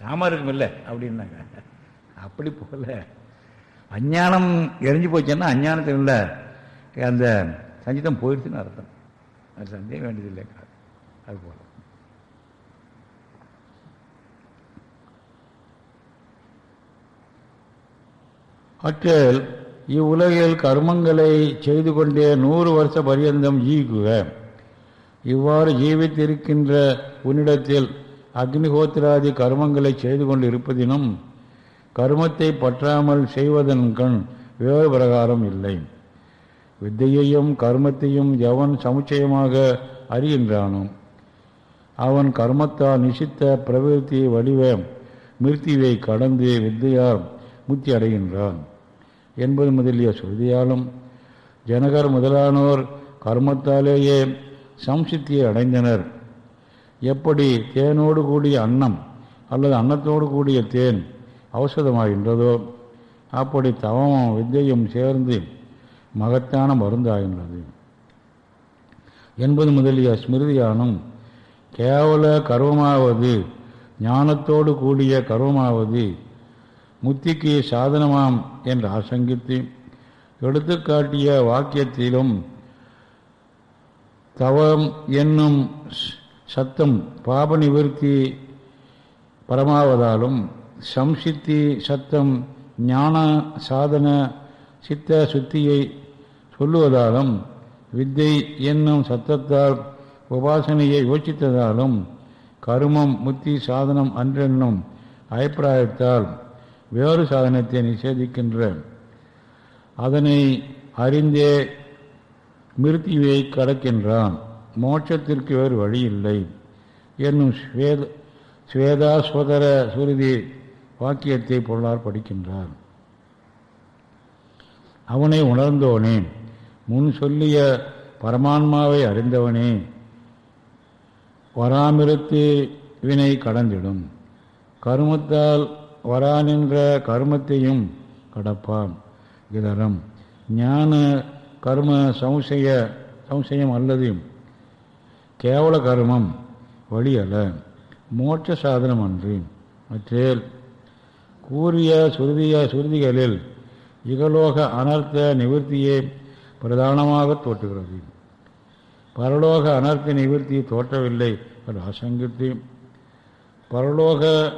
சாமாருக்கும் இல்லை அப்படின்னாங்க. அப்படி போல அஞ்ஞானம் எரிஞ்சு போச்சுன்னா அஞ்ஞானத்தில் இல்லை அந்த சஞ்சிதம் போயிடுச்சுன்னு அர்த்தம். அது சந்தேகம் வேண்டியதில்லை. அது போல. அற்றல் இவ்வுலகில் கர்மங்களை செய்து கொண்டே நூறு வருஷ பரியந்தம் ஜீவிக்குக இவ்வாறு ஜீவித்திருக்கின்ற உன்னிடத்தில் அக்னிஹோத்திராதி கர்மங்களை செய்து கொண்டு இருப்பதினும் கர்மத்தை பற்றாமல் செய்வதன் கண் வேறு பிரகாரம் இல்லை. வித்தையையும் கர்மத்தையும் எவன் சமுச்சயமாக அறிகின்றானோ அவன் கர்மத்தால் நிசித்த பிரவிற்த்தி வடிவ மிருத்தியை கடந்து வித்தையால் முத்தி அடைகின்றான் என்பது முதலிய சுருதியாலும் ஜனகர் முதலானோர் கர்மத்தாலேயே சம்சித்தியை அடைந்தனர். எப்படி தேனோடு கூடிய அன்னம் அல்லது அன்னத்தோடு கூடிய தேன் ஔஷதமாகின்றதோ அப்படி தவமும் வித்தையும் சேர்ந்து மகத்தான மருந்தாகின்றது. என்பது முதலிய ஸ்மிருதியானும் கேவல கர்வமாவது ஞானத்தோடு கூடிய கர்வமாவது முத்திக்கு சாதனமாம் என்று ஆசங்கித்து எடுத்துக்காட்டிய வாக்கியத்திலும் தவம் என்னும் சத்தம் பாப நிவர்த்தி பரமாவதாலும் சம்சித்தி சத்தம் ஞான சாதன சித்த சுத்தியை சொல்லுவதாலும் வித்தை என்னும் சத்தத்தால் உபாசனையை யோசித்ததாலும் கருமம் முத்தி சாதனம் அன்றென்னும் அபிப்பிராயத்தால் வேறு சாதனத்தை நிஷேதிக்கின்ற அதனை அறிந்தே மிருத்தியை கடக்கின்றான். மோட்சத்திற்கு வேறு வழி இல்லை என்னும் ஸ்வேத ஸ்வேதாஸ்வதர சுருதி வாக்கியத்தை பொருளார் படிக்கின்றார். அவனை உணர்ந்தோனே முன் சொல்லிய பரமான்மாவை அறிந்தவனே வராமிருத்து வினை கடந்திடும். கருமத்தால் வரானின்ற கருமத்தையும் கடப்பான். இதரம் ஞான கர்ம சம்சய சம்சயம் அல்லது கேவல கர்மம் வழி அல்ல மோட்ச சாதனம் அன்று. மற்றேல் கூறிய சுருதிய சுருதிகளில் இகலோக அனர்த்த நிவர்த்தியே பிரதானமாக தோற்றுகிறது. பரலோக அனர்த்த நிவர்த்தி தோற்றவில்லை என்று ஆசங்கித்து பரலோக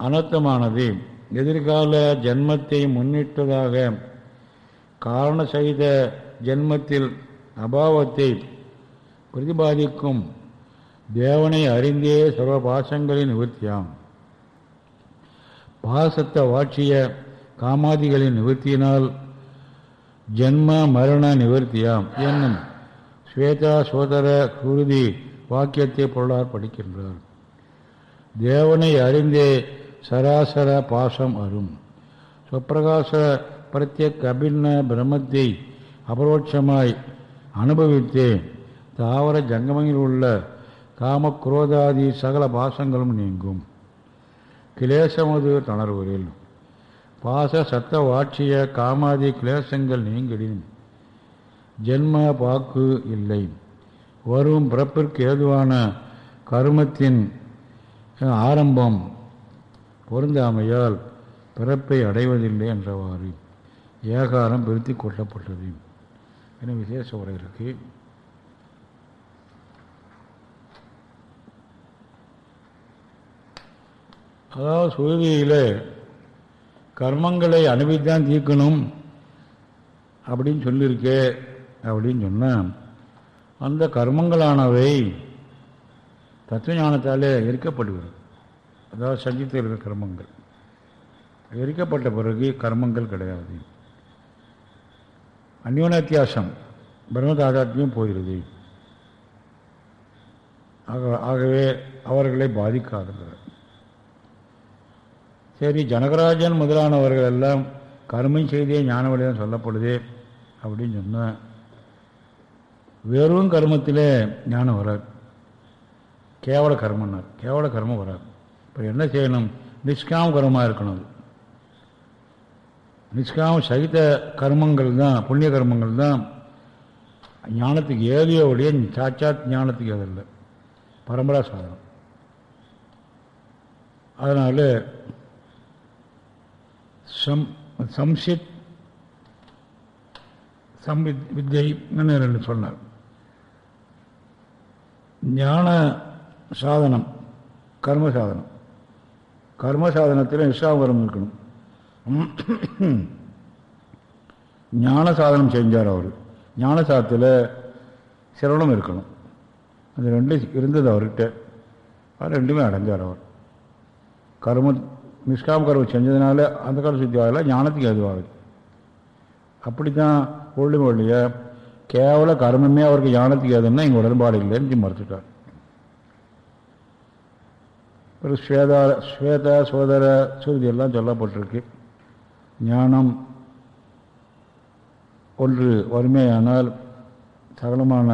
அனர்த்தமானது எதிர்கால ஜென்மத்தை முன்னிட்டதாக காரண செய்த ஜென்மத்தில் அபாவத்தை பிரதிபாதிக்கும் தேவனை அறிந்தே சர்வ பாசங்களின் நிவர்த்தியாம். பாசத்தை வாட்சிய காமாதிகளின் நிவர்த்தியினால் ஜென்ம மரண நிவர்த்தியாம் என்னும் ஸ்வேதா சோதர குருதி வாக்கியத்தை பொருளார் படிக்கின்றார். தேவனை அறிந்தே சராசர பாசம் அரும். சுப்பிரகாச பிரத்யக் அபின்ன பிரம்மத்தை அபரோட்சமாய் அனுபவித்தேன். தாவர ஜங்கமங்களில் உள்ள காமக்ரோதாதி சகல பாசங்களும் நீங்கும். கிளேசமது தணர்வரில். பாச சத்த வாட்சிய காமாதி கிளேசங்கள் நீங்கிடின். ஜென்ம பாக்கு இல்லை. வரும் பிறப்பிற்கு ஏதுவான கருமத்தின் ஆரம்பம் பொருந்தாமையால் பிறப்பை அடைவதில்லை என்றவாறு ஏகாரம் பிரித்து கொள்ளப்பட்டது. என விசேஷ உரை அதாவது சுருதியில் கர்மங்களை அனுபவித்தான் தீர்க்கணும் அப்படின்னு சொல்லியிருக்கே அப்படின்னு சொன்னால் அந்த கர்மங்களானவை தத்துவ ஞானத்தாலே எரிக்கப்படுகிறது. அதாவது சஞ்சித்தில் இருக்கிற கர்மங்கள். எரிக்கப்பட்ட பிறகு கர்மங்கள் கிடையாது. அந்யோனத்தியாசம் பிரம்மதாதாத்மியம் போகிறது. ஆக ஆகவே அவர்களை பாதிக்காதுங்கிறார் சரி ஜனகராஜன் முதலானவர்கள் எல்லாம் கர்மம் செய்தே ஞான வழியாக சொல்லப்படுதே அப்படின்னு சொன்னால் வெறும் கர்மத்தில் ஞானம் வராது. கேவல கர்மன்னார். கேவல கர்மம் வராது. இப்போ என்ன செய்யணும்? நிஷ்காம கர்மமாக இருக்கணும் அது. நிஷ்காம சகித கர்மங்கள் தான் புண்ணிய கர்மங்கள் தான். ஞானத்துக்கு ஏதையோ ஒழிய சாட்சாத் ஞானத்துக்கு ஏதில்லை பரம்பரா சாதனம். அதனால் சம் சம்ஷித் சம்வித் வித்யை ரெண்டு சொன்னார் ஞான சாதனம் கர்ம சாதனம் கர்ம சாதனத்தில் நிஷ்காமரம் இருக்கணும் ஞான சாதனம் செஞ்சார் அவர் ஞான சாதத்தில் சிரவணம் இருக்கணும் அது ரெண்டும் இருந்தது அவர்கிட்ட அது ரெண்டுமே அடைஞ்சார் அவர் கர்ம நிஷ்காம கர்மம் செஞ்சதுனால அந்த கால சுத்தி ஆகலை ஞானத்துக்கு எதுவாகுது அப்படி தான் கொள்ளும் ஒழிய கேவல கர்மமே அவருக்கு ஞானத்துக்கு எதுன்னா இங்கே உடன்பாடு இல்லைன்னு மறுத்துட்டார். ஒரு ஸ்வேதா ஸ்வேத சோதர சுருதி எல்லாம் சொல்லப்பட்டிருக்கு. ஞானம் ஒன்று வறுமையானால் சகலமான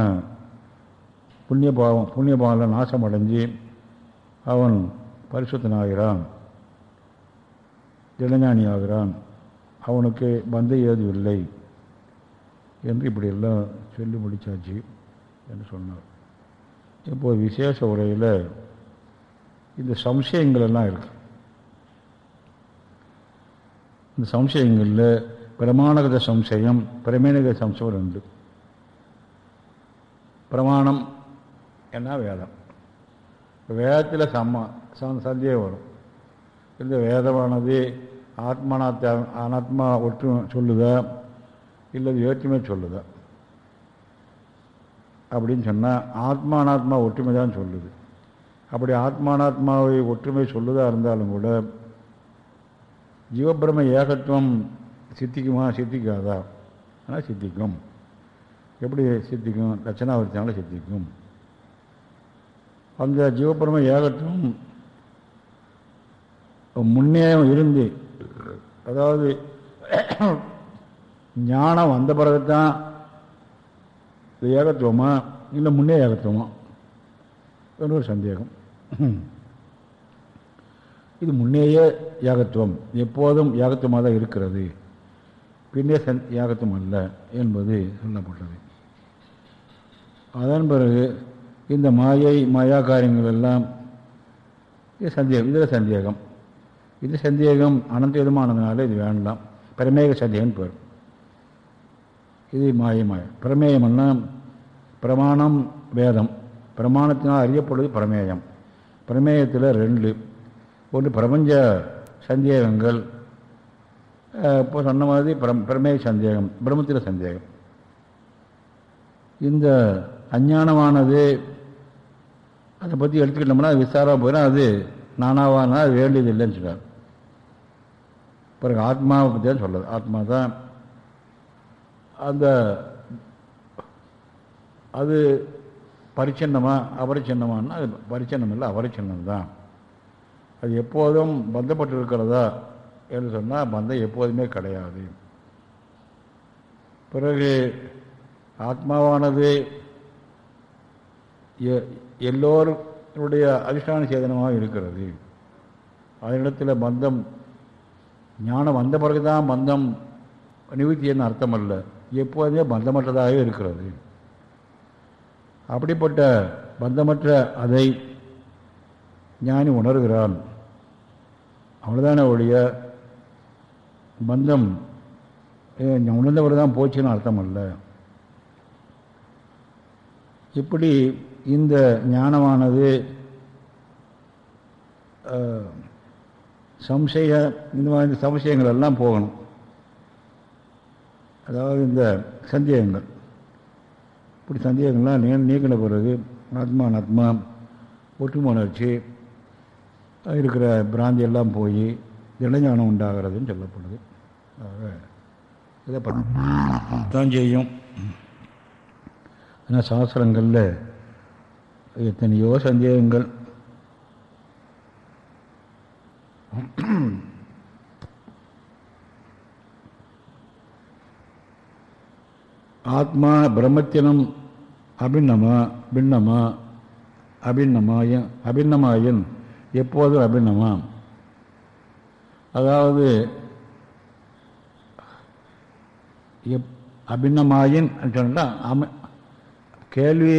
புண்ணிய பாவம் புண்ணிய பாவங்கள் நாசம் அடைஞ்சு அவன் பரிசுத்தனாகிறான். இளஞானி ஆகிறான் அவனுக்கு பந்த ஏது இல்லை என்று இப்படியெல்லாம் சொல்லி முடித்தாச்சு என்று சொன்னார். இப்போது விசேஷ உரையில் இந்த சம்சயங்கள் எல்லாம் இருக்கு. இந்த சம்சயங்களில் பிரமாணகத சம்சயம் பிரமேணக சம்சயம் ரெண்டு. பிரமாணம் என்ன வேதம்? வேதத்தில் சம்ம சந்தேகம் வரும். இந்த வேதமானது ஆத்மானாத்த அனாத்மா ஒற்று சொல்லுதா இல்லை வேற்றுமை சொல்லுதா. அப்படின்னு சொன்னால் ஆத்மானாத்மா ஒற்றுமை தான் சொல்லுது. அப்படி ஆத்மானாத்மாவை ஒற்றுமை சொல்லுதா இருந்தாலும் கூட ஜீவபிரம ஏகத்துவம் சித்திக்குமா சித்திக்காதா? ஆனால் சித்திக்கும். எப்படி சித்திக்கும்? லட்சணாவர்த்தினால சித்திக்கும். அந்த ஜீவபிரம ஏகத்துவம் முன்னே இருந்து அதாவது ஞானம் வந்த பிறகுதான் இது ஏகத்துவமா இல்லை முன்னே ஏகத்துவமா? என்று ஒரு சந்தேகம். இது முன்னேயே ஏகத்துவம். எப்போதும் ஏகத்துவமாக தான் இருக்கிறது. பின்னே சந் ஏகத்துவம் அல்ல என்பது சொல்லப்பட்டது. அதன் பிறகு இந்த மாயை மாயா காரியங்கள் எல்லாம் இது சந்தேகம் இதில் சந்தேகம். இது சந்தேகம் அனந்த விதமானதுனால இது வேண்டாம். பிரமேக சந்தேகம் பேர் இது மாயமாய பிரமேயம் பிரமேயம்னா பிரமாணம் வேதம். பிரமாணத்தினால் அறியப்படுவது பிரமேயம். பிரமேயத்தில் ரெண்டு. ஒன்று பிரபஞ்ச சந்தேகங்கள். இப்போ சொன்ன மாதிரி பிரம் பிரமேய சந்தேகம் பிரம்மத்தில் சந்தேகம். இந்த அஞ்ஞானமானது அதை பற்றி எடுத்துக்கிட்டோம்னா அது விசாரம் போயிடும். அது நானாவானா அது வேண்டியது இல்லைன்னு சொல்கிறார் பிறகு ஆத்மாவை பற்றி தான் சொல்லுது ஆத்மா தான் அந்த அது பரிச்சின்னமா அபரிச்சின்னமானா அது பரிச்சின்னம் இல்லை அபரிச்சின்னம் தான். அது எப்போதும் பந்தப்பட்டு இருக்கிறதா என்று சொன்னால் பந்தம் எப்போதுமே கிடையாது. பிறகு ஆத்மாவானது எல்லோருடைய அதிஷ்டான சேதனமாக இருக்கிறது. அதனிடத்தில் பந்தம் ஞானம் வந்த பிறகு தான் பந்தம் நிவர்த்தின்னு அர்த்தம் அல்ல எப்போதுமே பந்தமற்றதாகவே இருக்கிறது. அப்படிப்பட்ட பந்தமற்ற அதை ஞானி உணர்கிறான். அவ்வளோதானே ஒழிய பந்தம் உணர்ந்தவர் தான் போச்சுன்னு அர்த்தம் அல்ல இப்படி இந்த ஞானமானது சம்சய இந்த மாதிரி சம்சயங்கள் எல்லாம் போகணும். அதாவது இந்த சந்தேகங்கள். இப்படி சந்தேகங்கள்லாம் நீ நீக்கின பிறகு ஆத்மா ஆத்மா ஒற்றுமை உணர்ச்சி இருக்கிற பிராந்தி எல்லாம் போய் திடஞானம் உண்டாகிறதுன்னு சொல்லப்படுது. ஆக இதை தான் செய்யும். ஆனால் சாஸ்திரங்களில் எத்தனையோ சந்தேகங்கள். ஆத்மா பிரம்மத்தினம் அபிநமா பின்னமா அபிண்ணமாய அபிண்ணமாயன் எப்போதும் அபிண்ணமா அதாவது எப் அபிநமாயின் சொன்னால் அம கேள்வி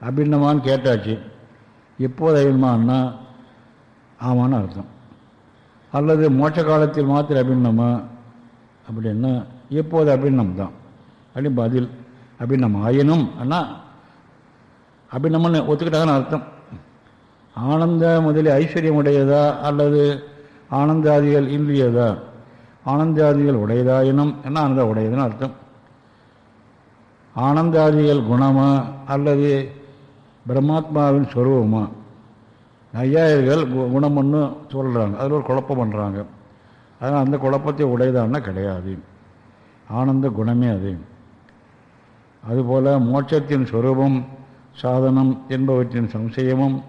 அபிநமான்னு கேட்டாச்சு எப்போது அபிநமான்னா ஆமான்னு அர்த்தம். அல்லது மோட்ச காலத்தில் மாத்திர அபிண்ணமா அப்படின்னா எப்போது அபிண்ணம் தான்? அப்படி பதில் அபிண்ணம் ஆயினும் அண்ணா அபிண்ணம்னு ஒத்துக்கிட்டாங்கன்னு அர்த்தம். ஆனந்த முதலில் ஐஸ்வர்யம் உடையதா அல்லது ஆனந்தாதிகள் இன்றியதா? ஆனந்தாதிகள் உடையதாயினும் என்ன ஆனந்த உடையதுன்னு அர்த்தம். ஆனந்தாதிகள் குணமா அல்லது பிரம்மாத்மாவின் சொருவமா ஐயாயிரர்கள் குணம் ஒன்று சொல்கிறாங்க அதில் ஒரு குழப்பம் பண்ணுறாங்க அதனால் அந்த குழப்பத்தை உடையதான்னா கிடையாது. ஆனந்த குணமே அது. அதுபோல் மோட்சத்தின் சுரூபம் சாதனம் என்பவற்றின் சம்சயமும்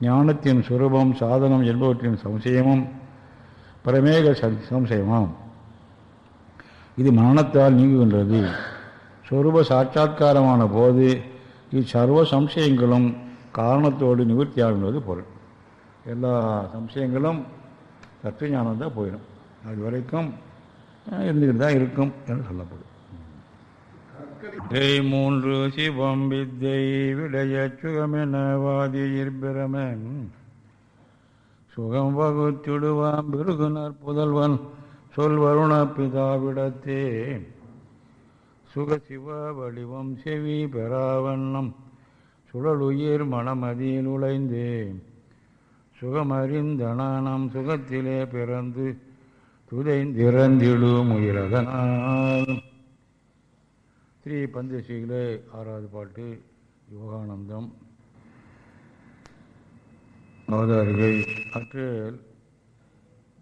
ஞானத்தின் சுரூபம் சாதனம் என்பவற்றின் சம்சயமும் பிரமேக சம்சயமாம். இது மரணத்தால் நீங்குகின்றது. சொரூப சாட்சா்காரமான போது இச்சர்வ சம்சயங்களும் காரணத்தோடு நிவர்த்தியாகுவது பொருள். எல்லா சம்சயங்களும் தத்துவஞானம் தான் போயிடும். அது வரைக்கும் இருந்துக்கிட்டு தான் இருக்கும் என்று சொல்லப்படும். மூன்று சிவம் வித்தை விடைய சுகமென சுகம் வகுத்திடுவான் பிருகுனர் புதல்வன் சொல் வருண பிதாவிடத்தே. சுக சிவ வடிவம் செவி பெறாவண்ணம் சுழலுயிர் மனமதியில் உழைந்தேன் சுகமறிந்தனானம் சுகத்திலே பிறந்து துதைந்திறந்திடும் உயிரதனால் ஸ்ரீ பந்தசீகளே ஆறாவது பாட்டு யோகானந்தம். அவதாரிகை அற்றில்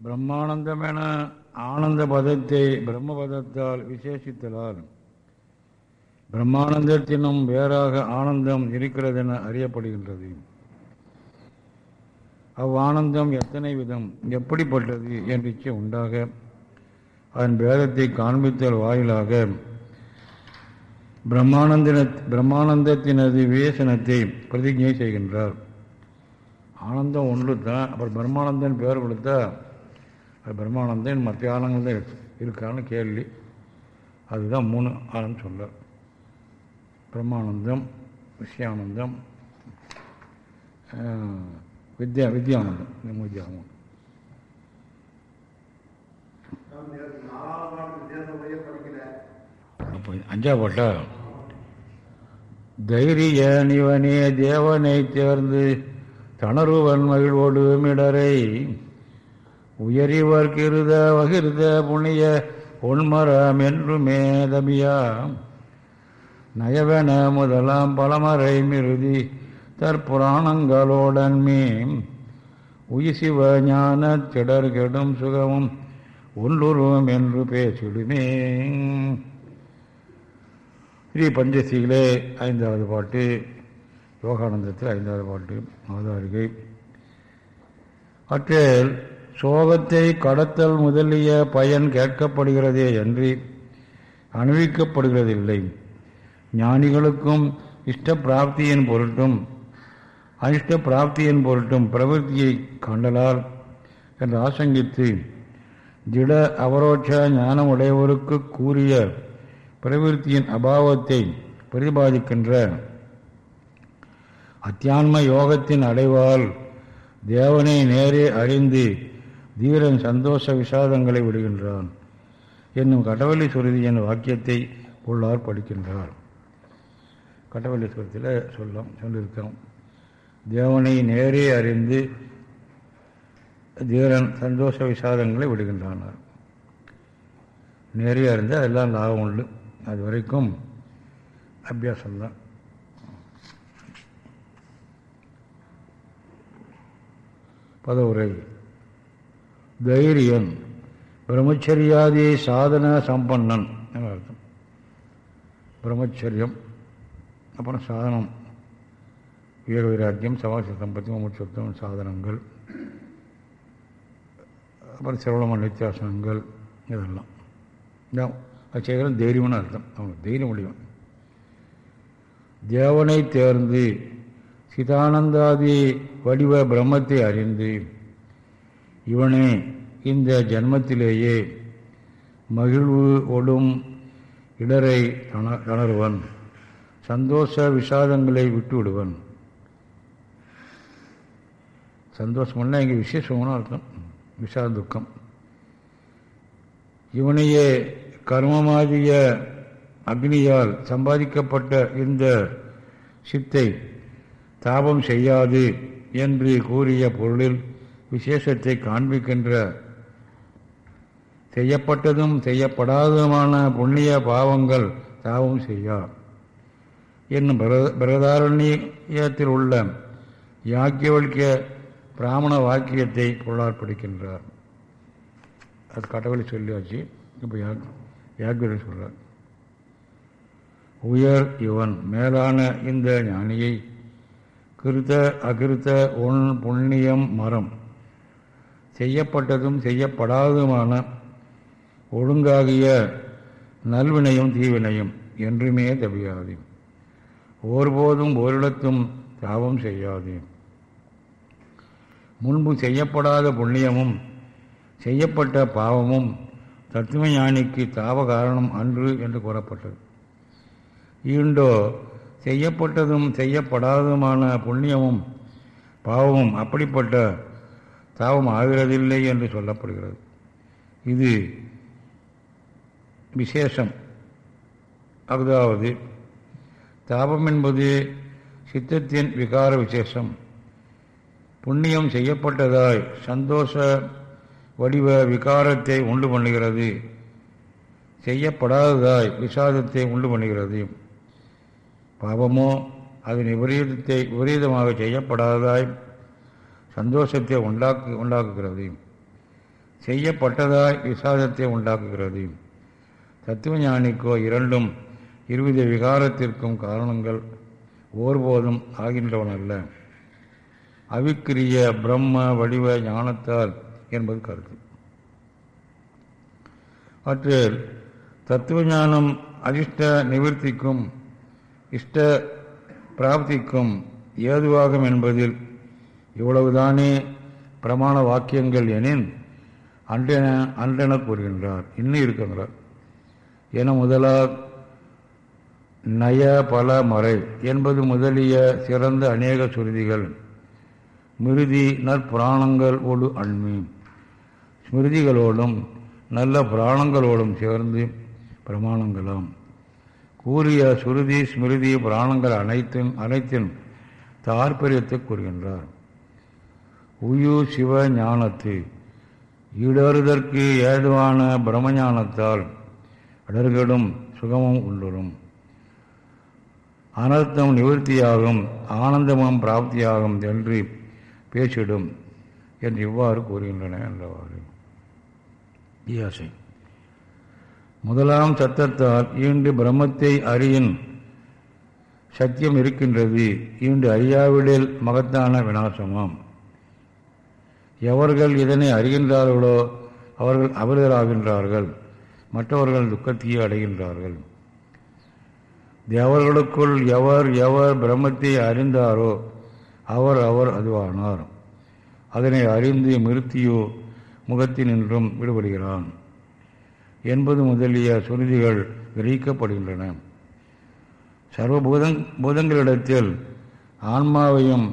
பிரம்மானந்தமென ஆனந்த பதத்தை பிரம்மபதத்தால் விசேஷித்தலால் பிரம்மானந்தத்தினும் வேறாக ஆனந்தம் இருக்கிறது என அறியப்படுகின்றது. அவ்வானந்தம் எத்தனை விதம் எப்படிப்பட்டது என்ற இச்சை உண்டாக அதன் பேதத்தை காண்பித்தல் வாயிலாக பிரம்மானந்தின பிரம்மானந்தத்தினது விவேசனத்தை பிரதிஜை செய்கின்றார். ஆனந்தம் ஒன்று தான் அப்புறம் பிரம்மானந்தன் பேர் கொடுத்தா அது பிரம்மானந்தன் மற்ற ஆனந்தம் தான் இருக்கான்னு கேள்வி. அதுதான் மூணு ஆனந்தம் சொல்ல. பிரம்மானந்தம் விஷயானந்தம் வித்யா வித்யானந்தம் இந்த மூணு அப்போ அஞ்சா போட்டா தைரிய நிவனே தேவனை தேர்ந்து தணருவன் மகிழ்வோடு மிடரை உயரிவர்கிருத வகிருத புண்ணிய பொன்மரம் என்று மேதமியா நயவன முதலாம் பலமறை மிருதி தற்புராணங்களோடன் மீம். உயிசிவ ஞான திடர்கெடும் சுகமும் ஒன்றுருவம் என்று பேசிடுமே. ஸ்ரீ பஞ்சசீலே ஐந்தாவது பாட்டு. யோகானந்தத்தில் ஐந்தாவது பாட்டு. அவதாரிகை அற்றில் சோகத்தை கடத்தல் முதலிய பயன் கேட்கப்படுகிறதே என்று அணிவிக்கப்படுகிறதில்லை ஞானிகளுக்கும் இஷ்ட பிராப்தியின் பொருட்டும் அனிஷ்ட பிராப்தியின் பொருட்டும் பிரவருத்தியை கண்டலால் என்று ஆசங்கித்து திட அவரோட்ச ஞானம் உடையவருக்கு கூறிய பிரவிற்த்தியின் அபாவத்தை பிரதிபாதிக்கின்ற அத்தியான்ம யோகத்தின் அடைவால் தேவனை நேரே அறிந்து தீரன் சந்தோஷ விஷாதங்களை விடுகின்றான். என்னும் கடவள்ளி சுருதியின் வாக்கியத்தை உள்ளார் படிக்கின்றார். கடவள்ளி சொல்லும் சொல்லியிருக்கோம் தேவனை நேரே அறிந்து தீரன் சந்தோஷ விசாதங்களை விடுகின்றானார். நேரே அறிந்து அதெல்லாம் லாபம் உண்டு. அது வரைக்கும் அபியாசம்தான் பதவுரை. தைரியன் பிரம்மச்சரியாதி சாதன சம்பன்னன் அர்த்தம். பிரம்மச்சரியம். அப்புறம் சாதனம். வீர வைராக்கியம் சவாச சம்பத்தி முமுட்சத்துவம் சாதனங்கள். அப்புறம் சிரவணம நித்தியாசனங்கள் இதெல்லாம். இதான் அது தைரியம்னு அர்த்தம். அவங்க தைரியம் முடியும். தேவனை தேர்ந்து சிதானந்தாதி வடிவ பிரம்மத்தை அறிந்து இவனே இந்த ஜன்மத்திலேயே மகிழ்வு ஒடும் இடரை தணர்வன் சந்தோஷ விஷாதங்களை விட்டுவிடுவன். சந்தோஷம்னா இங்கே விசேஷமான அர்த்தம். விஷாத துக்கம் இவனையே கர்மமாதிய அக்னியால் சம்பாதிக்கப்பட்ட இந்த சித்தை தாபம் செய்யாது என்று கூறிய பொருளில் விசேஷத்தை காண்பிக்கின்ற செய்யப்பட்டதும் செய்யப்படாததுமான புண்ணிய பாவங்கள் தாபம் செய்யா. என்னும் பிரதாரண்யத்தில் உள்ள யாக்கியவழ்கிய பிராமண வாக்கியத்தை பொருளாற்படுகின்றார் அது கடவுளை சொல்லியாச்சு. இப்போ யாக்கரி சொல்கிறார் உயர் இவன் மேலான இந்த ஞானியை கிருத்த அகிருத்த ஒன் புண்ணியம் மரம் செய்யப்பட்டதும் செய்யப்படாததுமான ஒழுங்காகிய நல்வினையும் தீவினையும் என்றுமே தவியாது ஒருபோதும் ஓரிடத்தும் தாபம் செய்யாது. முன்பு செய்யப்படாத புண்ணியமும் செய்யப்பட்ட பாவமும் தத்துவ ஞானிக்கு தாப காரணம் அன்று என்று கூறப்பட்டது. ஈண்டோ செய்யப்பட்டதும் செய்யப்படாததுமான புண்ணியமும் பாவமும் அப்படிப்பட்ட தாபம் ஆகிறதில்லை என்று சொல்லப்படுகிறது. இது விசேஷம். அதாவது தாபம் என்பது சித்தத்தின் விகார விசேஷம். புண்ணியம் செய்யப்பட்டதாய் சந்தோஷ வடிவ விகாரத்தை உண்டு பண்ணுகிறது. செய்யப்படாததாய் விசாதத்தை உண்டு பண்ணுகிறது. பாபமோ அதன் விபரீதத்தை விபரீதமாக செய்யப்படாததாய் சந்தோஷத்தை உண்டாக்கு உண்டாக்குகிறது. செய்யப்பட்டதாய் விசாதத்தை உண்டாக்குகிறது. தத்துவ ஞானிக்கோ இரண்டும் இருவித விகாரத்திற்கும் காரணங்கள் ஒருபோதும் ஆகின்றவனல்ல அவிக்கிரிய பிரம்ம வடிவ ஞானத்தால் என்பது கருத்து. அவற்றில் தத்துவ ஞானம் அதிர்ஷ்ட நிவர்த்திக்கும் இஷ்ட பிராப்திக்கும் ஏதுவாகும் என்பதில் இவ்வளவுதானே பிரமாண வாக்கியங்கள் எனின் அன்றென அன்றென கூறுகின்றார். இன்னும் இருக்கின்றார். என முதலாக நய பல மறை என்பது முதலிய சிறந்த அநேக சுருதிகள் மிருதி நற்புராணங்கள் ஓடு அண்மி. ஸ்மிருதிகளோடும் நல்ல புராணங்களோடும் சேர்ந்து பிரமாணங்களாம். கூறிய சுருதி ஸ்மிருதி புராணங்கள் அனைத்தும் அனைத்தின் தாற்பயத்தை கூறுகின்றார். உயு சிவ ஞானத்து ஈடறுதற்கு ஏதுவான பிரம்மஞானத்தால் இடர்களும் சுகமும் உள்ளும் அனர்த்தம் நிவர்த்தியாகும் ஆனந்தமும் பிராப்தியாகும் என்று பேசிடும் என்று இவ்வாறு கூறுகின்றன என்றவாறு. ஈயாசை முதலாம் சத்தத்தால் ஈண்டு பிரம்மத்தை அறியின் சத்தியம் இருக்கின்றது. ஈண்டு அறியாவிடில் மகத்தான விநாசமாம். எவர்கள் இதனை அறிகின்றார்களோ அவர்கள் அபரிதராகின்றார்கள். மற்றவர்கள் துக்கத்தையே அடைகின்றார்கள். தேவர்களுக்குள் எவர் எவர் பிரம்மத்தை அறிந்தாரோ அவர் அவர் அதுவானார். அதனை அறிந்து மிருத்தியோ முகத்தினின்றும் விடுபடுகிறான் என்பது முதலிய சுருதிகள் கிரகிக்கப்படுகின்றன சர்வபூதங் பூதங்களிடத்தில் ஆன்மாவையும்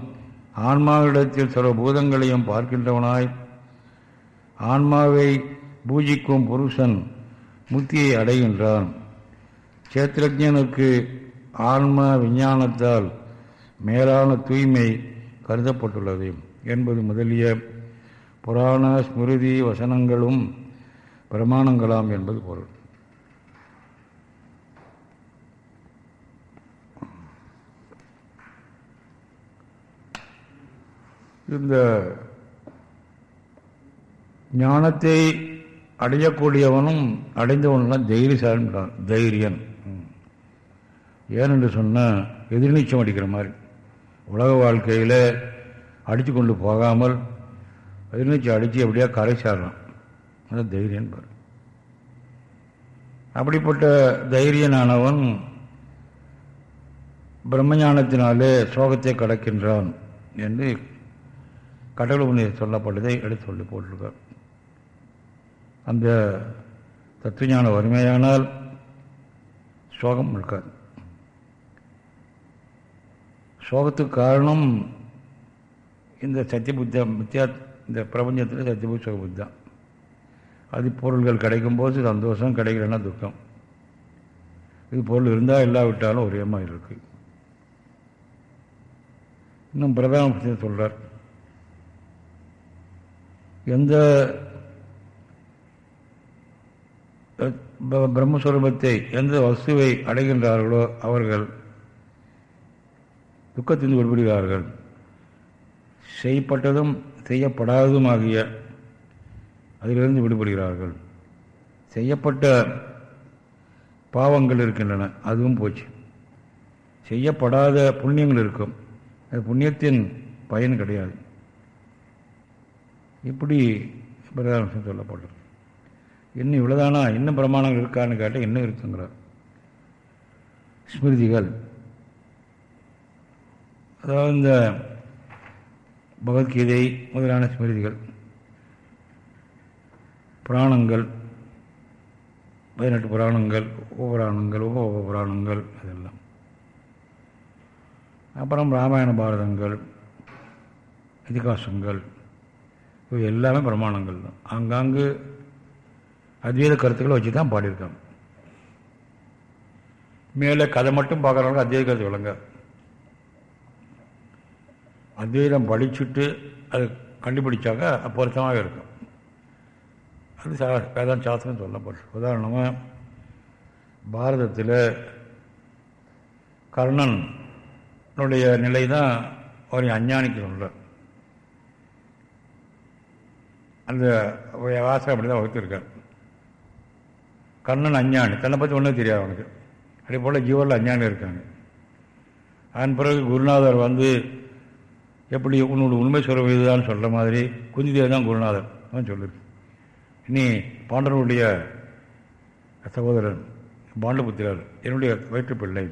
ஆன்மாவிடத்தில் சர்வபூதங்களையும் பார்க்கின்றவனாய் ஆன்மாவை பூஜிக்கும் புருஷன் முக்தியை அடைகின்றான். சேத்திரஜனுக்கு ஆன்ம விஞ்ஞானத்தால் மேலான தூய்மை கருதப்பட்டுள்ளது என்பது முதலிய புராண ஸ்மிருதி வசனங்களும் பிரமாணங்களாம் என்பது பொருள். இந்த ஞானத்தை அடையக்கூடியவனும் அடைந்தவனும் தைரியசாலின்றான் தைரியன். ஏனென்று சொன்னால் எதிர்நீச்சம் அடிக்கிற மாதிரி. உலக வாழ்க்கையில் அடித்து கொண்டு போகாமல் எதிர்நீச்சம் அடித்து எப்படியா கரை சேரலாம்? அது தைரியம் பாரு அப்படிப்பட்ட தைரியனானவன் பிரம்மஞானத்தினாலே சோகத்தை கடக்கின்றான் என்று கடவுள் சொல்லப்பட்டதை எடுத்து சொல்லி போட்டிருக்கார். அந்த தத்துவஞான வறுமையானால் சோகம் இருக்காது. சோகத்துக்கு காரணம் இந்த சத்திய புத்தா மித்தியா இந்த பிரபஞ்சத்தில் சத்தியபுத் சுகபுத்தி. தான் அது பொருள்கள் கிடைக்கும்போது சந்தோஷம் கிடைக்கலன்னா துக்கம். இது பொருள் இருந்தால் இல்லாவிட்டாலும் ஒரே மாதிரி இருக்குது இன்னும் பிரதான பற்றி சொல்கிறார் எந்த பிரம்மஸ்வரூபத்தை எந்த வஸ்துவை அடைகின்றார்களோ அவர்கள் துக்கத்திலிருந்து விடுபடுகிறார்கள். செய்யப்பட்டதும் செய்யப்படாததும் ஆகிய அதிலிருந்து விடுபடுகிறார்கள். செய்யப்பட்ட பாவங்கள் இருக்கின்றன அதுவும் போச்சு. செய்யப்படாத புண்ணியங்கள் இருக்கும் அது புண்ணியத்தின் பயன் கிடையாது. இப்படி பிரதான சொல்லப்பட்டது இன்னும் இவ்வளோதானா இன்னும் பிரமாணங்கள் இருக்கான்னு கேட்டால் இன்னும் இருக்குங்கிறார். ஸ்மிருதிகள் அதாவது இந்த பகவத்கீதை முதலான ஸ்மிருதிகள் புராணங்கள் பதினெட்டு புராணங்கள் உபபுராணங்கள் உப உப புராணங்கள் அதெல்லாம் அப்புறம் ராமாயண பாரதங்கள் இதிகாசங்கள் இவை எல்லாமே பிரமாணங்கள் தான். ஆங்காங்கு அத்வைத கருத்துக்களை வச்சு தான் பாடியிருக்காங்க. மேலே கதை மட்டும் பார்க்குறவங்க அத்வைத கருத்து விளங்காது. அத்வைதம் படிச்சுட்டு அது கண்டுபிடிச்சாக்க பொருத்தமாக இருக்கும். அது சா வேதாந்த சாஸ்திரம் சொல்லப்பட்டு உதாரணமாக பாரதத்தில் கர்ணனுடைய நிலை தான் ஒரு அஞ்ஞானிக்கு சொல்ல அந்த வாசகம் அப்படி தான் வகுத்திருக்கார். கர்ணன் அஞ்ஞானி. தன்னை பற்றி ஒன்றும் தெரியாது அவனுக்கு. அதே போல் ஜீவனில் அஞ்ஞானி இருக்காங்க. அதன் பிறகு குருநாதர் வந்து எப்படி உன்னோட உண்மை சொல்ல இதுதான் சொல்கிற மாதிரி குந்திதேவ் தான் குருநாதர். தான் சொல்லிருக்கு இனி பாண்டவனுடைய சகோதரன் பாண்டபுத்திரர் என்னுடைய வயிற்று பிள்ளை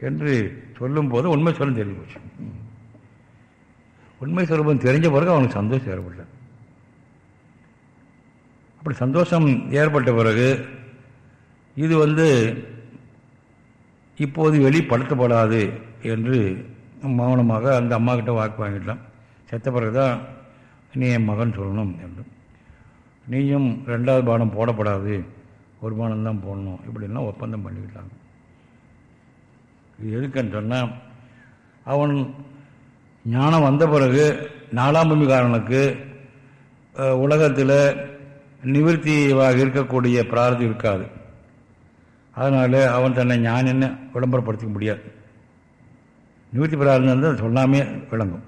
என்று சொல்லும்போது உண்மை சொல்லும் தெரிஞ்சு போச்சு. உண்மை சொல்லும்போது தெரிஞ்ச பிறகு அவனுக்கு சந்தோஷம் ஏற்பட்டார் அப்படி சந்தோஷம் ஏற்பட்ட பிறகு இது வந்து இப்போது வெளிப்படுத்தப்படாது என்று மௌனமாக அந்த அம்மா கிட்ட வாக்கு வாங்கிட்டான் செத்த பிறகு தான் நீ என் மகன் சொல்லணும் என்று. நீயும் ரெண்டாவது பானம் போடப்படாது. ஒரு பானம் தான் போடணும். இப்படிலாம் ஒப்பந்தம் பண்ணிக்கிட்டாங்க. இது எதுக்குன்னு சொன்னால் அவன் ஞானம் வந்த பிறகு நாலாம் பூமிக்காரனுக்கு உலகத்தில் நிவர்த்தியாக இருக்கக்கூடிய பிரார்த்தம் இருக்காது. அதனால் அவன் தன்னை ஞானின்னு விளம்பரப்படுத்திக்க முடியாது. நிவர்த்தி பெறாதுன்னு இருந்தால் சொல்லாமே விளங்கும்.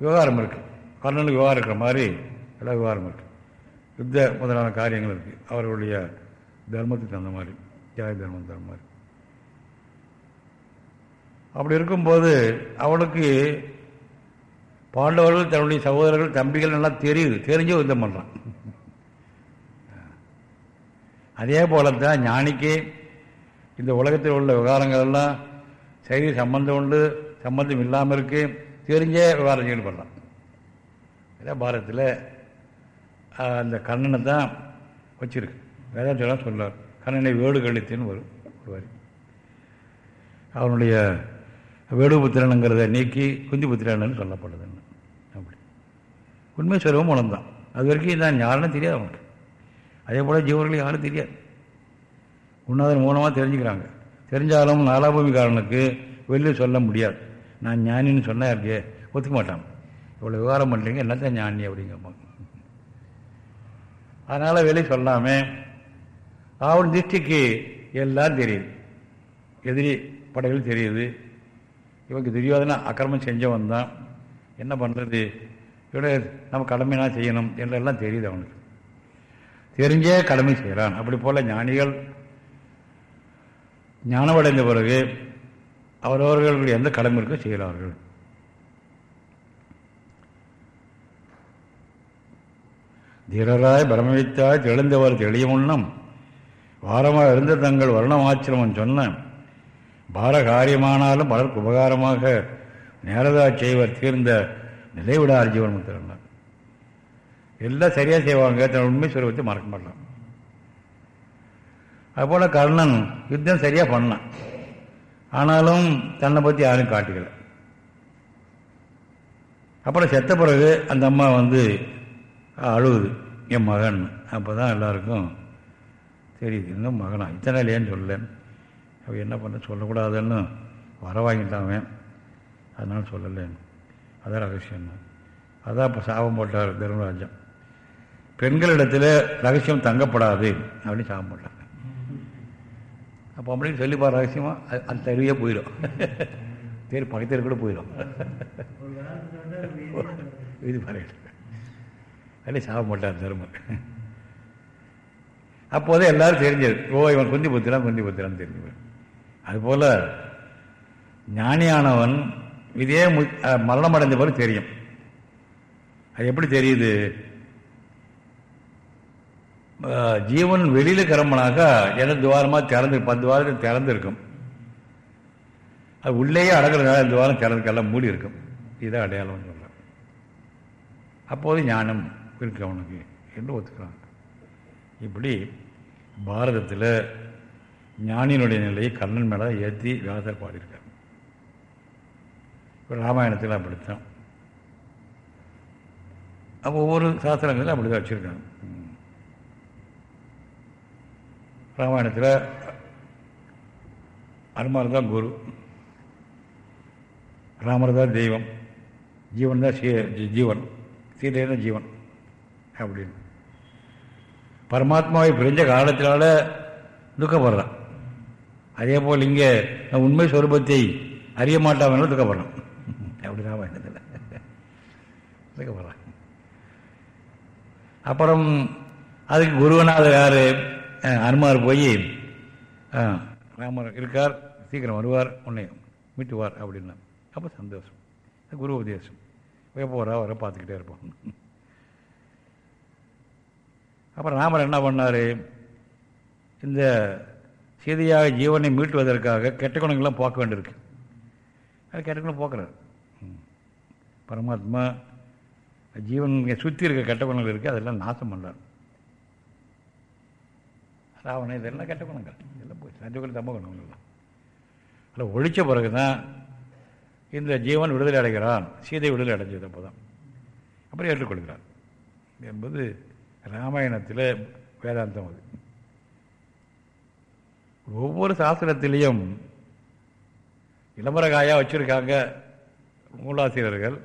விவகாரம் இருக்குது கர்ணனுக்கு விவகாரம் இருக்கிற மாதிரி எல்லா விவகாரம் இருக்குது யுத்த முதலான காரியங்கள் இருக்குது அவர்களுடைய தர்மத்துக்கு தகுந்த மாதிரி தியாக தர்மம் தகுந்த மாதிரி. அப்படி இருக்கும்போது அவனுக்கு பாண்டவர்கள் தன்னுடைய சகோதரர்கள் தம்பிகள் நல்லா தெரியுது. தெரிஞ்சு யுத்தம் பண்ணுறான் அதே போல தான் ஞானிக்கு இந்த உலகத்தில் உள்ள விவகாரங்கள் எல்லாம் செய்தி சம்பந்தம் உண்டு சம்பந்தம் இல்லாமல் இருக்கு. தெரிஞ்சே விவகாரம் செயல் பண்ணலாம் இதான் பாரதத்தில் அந்த கண்ணனை தான் வச்சிருக்கு. வேதாந்தெல்லாம் சொல்லார் கண்ணனை வேடு கழித்துன்னு வரும் ஒரு அவனுடைய வேடுபுத்திரனுங்கிறத நீக்கி குந்திபுத்திரன்னு சொல்லப்படுதுன்னு. அப்படி. உண்மை சொல்லுவோம் உணர்ந்தான் அது வரைக்கும் நான் யாருன்னு தெரியாது அவனுக்கு. அதே போல் ஜீவர்களுக்கு யாரும் தெரியாது. உன்னதன் மூலமாக தெரிஞ்சுக்கிறாங்க. தெரிஞ்சாலும் நாலாபூமிக்காரனுக்கு வெளியே சொல்ல முடியாது. நான் ஞானின்னு சொன்னால் இருக்கே ஒத்துக்க மாட்டான். இவ்வளோ விவகாரம் பண்ணுறீங்க எல்லாத்தையும் ஞானி அப்படிங்கம்மா அதனால் வெளியே சொல்லாமல் அவன் திருஷ்டிக்கு எல்லாம் தெரியுது. எதிரி படைகள் தெரியுது. இவனுக்கு துரியோதனை அக்கிரமம் செஞ்சவன் தான். என்ன பண்ணுறது இவட நம்ம கடமையெல்லாம் செய்யணும் என்றெல்லாம் தெரியுது அவனுக்கு. தெரிஞ்சே கடமை செய்கிறான் அப்படி போல் ஞானிகள் ஞானமடைந்த பிறகு அவரவர்களுடைய எந்த கடமை இருக்க செய்கிறார்கள். தீரராய் பிரமவித்தாய் தெளிந்தவர் தெளியமுன்னம் வாரமாக இருந்த தங்கள் வருணமாச்சிரமன் சொன்ன பார காரியமானாலும் பலருக்கு உபகாரமாக நேரதா செய்வர் தீர்ந்த நிலைவிடார் ஜீவன் எல்லாம் சரியாக செய்வாங்க தன் உண்மை சுரூபத்தை மறக்க மாட்டான். அதுபோல் கர்ணன் யுத்தம் சரியாக பண்ணான். ஆனாலும் தன்னை பற்றி யாரும் காட்டிக்கல. அப்புறம் செத்த பிறகு அந்த அம்மா வந்து அழுகுது. என் மகன். அப்போ தான் எல்லாருக்கும் தெரியுது. இன்னும் மகனா? இத்தனை இல்லையேன்னு சொல்லல. அப்போ என்ன பண்ண சொல்லக்கூடாதுன்னு வர வாங்கிட்டான் அதனால சொல்லலைன்னு அதான் ரகசியம். அதான் இப்போ சாபம் போட்டார் தர்மராஜன். பெண்களிடத்தில் ரகசியம் தங்கப்படாது அப்படின்னு சாபம் போட்டார் அப்போ அப்படின்னு சொல்லிப்பா ரகசியமாக அந்த தெருவே போயிடும் தெரு பக்கத்தில் கூட போயிடும் இது பாருங்க அப்படி சாபம் தரும அப்போதான் அப்போதே எல்லாரும் தெரிஞ்சது. ஓ இவன் குந்தி புத்திரான் குந்தி புத்திரான்னு தெரிஞ்சு அதுபோல் ஞானியானவன் இதே மரணம் அடைந்த பிறகு தெரியும். அது எப்படி தெரியுது? ஜீவன் வெளியில் கிளம்பினாக்கா எந்த துவாரமாக திறந்து பத்து வாரத்தில் திறந்துருக்கும். அது உள்ளேயே அடங்குறதுனால இந்த வாரம் திறந்துக்கெல்லாம் மூடி இருக்கும் இதுதான் அடையாளம் சொல்கிறேன் அப்போது ஞானம் இருக்கு அவனுக்கு என்று ஒத்துக்கிறாங்க. இப்படி பாரதத்தில் ஞானியினுடைய நிலையை கண்ணன் மேலே ஏற்றி வியாசர் பாடியிருக்கார். இப்போ ராமாயணத்தில் அப்படித்தான். அப்போ ஒவ்வொரு சாஸ்திரங்களும் அப்படி தான் வச்சுருக்காங்க. ராமாயணத்தில் அனுமான் தான் குரு. ராமர் தான் தெய்வம். ஜீவன் தான் ஜீவன். சீதை தான் ஜீவன். அப்படின்னு. பரமாத்மாவை பிரிஞ்ச காலத்தினால துக்கப்படுறான். அதே போல் இங்கே நான் உண்மை சொரூபத்தை அறிய மாட்டாமல் துக்கப்படுறான். அப்படி ராமாயணத்தில். துக்கப்படுறான். அப்புறம் அதுக்கு குருவனாக யார்? அனுமார் போய் ராமர் இருக்கார் சீக்கிரம் வருவார் உன்னை மீட்டுவார் அப்படின்னா. அப்போ சந்தோஷம். குரு உபதேசம். போகிறா வர பார்த்துக்கிட்டே இருப்போம். அப்புறம் ராமர் என்ன பண்ணார்? இந்த சீதையாக ஜீவனை மீட்டுவதற்காக கெட்ட குணங்கள்லாம் போக்க வேண்டியிருக்கு. அது கெட்ட குணம் போக்குறார் பரமாத்மா ஜீவன் சுற்றி இருக்க கெட்ட குணங்கள் இருக்குது அதெல்லாம் நாசம் பண்ணுறார் ராவணன் இதெல்லாம் கெட்ட குணங்கள். இதெல்லாம் போய் சஞ்சகுல தம்ம குணங்கள்லாம் அதில் ஒழித்த பிறகு தான் இந்த ஜீவன் விடுதலை அடைகிறான். சீதை விடுதலை அடைஞ்சது அப்போ தான் அப்புறம் ஏற்றுக்கொள்கிறான். என்பது ராமாயணத்தில் வேதாந்தம் அது. ஒவ்வொரு சாஸ்திரத்திலையும் இளமரகாயாக வச்சுருக்காங்க நூலாசிரியர்கள்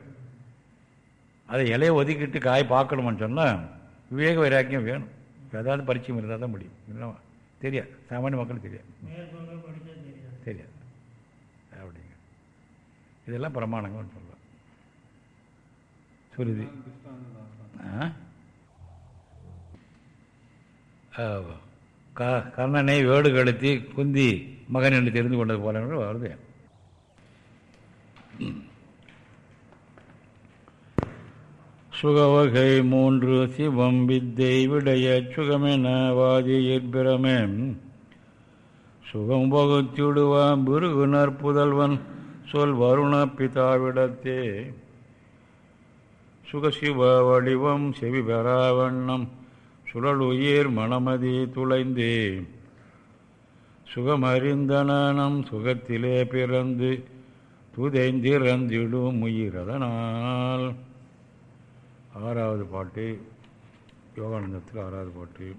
அதை இலையை ஒதுக்கிட்டு காய் பார்க்கணுமான்னு சொன்னால் விவேக வைராக்கியம் வேணும். வேதாந்த பரிச்சயம் இருந்தால் தான் முடியும். இல்லை தெரியாது. சாமானிய மக்களுக்கு தெரியாது. தெரியாது. அப்படிங்க. இதெல்லாம் பிரமாணங்கள்னு சொல்லலாம் சுருதி கர்ணனை வேடு கழுத்தி குந்தி மகன் என்று தெரிந்து கொண்டது போல வருது. சுகவகை மூன்று சிவம் வித்தை விடைய சுகமென வாதி ஏற்பிரமே சுகம் பகுத்திடுவான் பிருகுனர் புதல்வன் சொல் வருண பிதாவிடத்தே. சுகசிவ வடிவம் செவி பெறாவண்ணம் சுழலுயிர் மணமதி துளைந்தே. சுகமறிந்தனம் சுகத்திலே பிறந்து துதைந்திறந்திடும் உயிரதனால். ஆறாவது பாட்டு யோகானந்தத்தில் ஆறாவது பாட்டு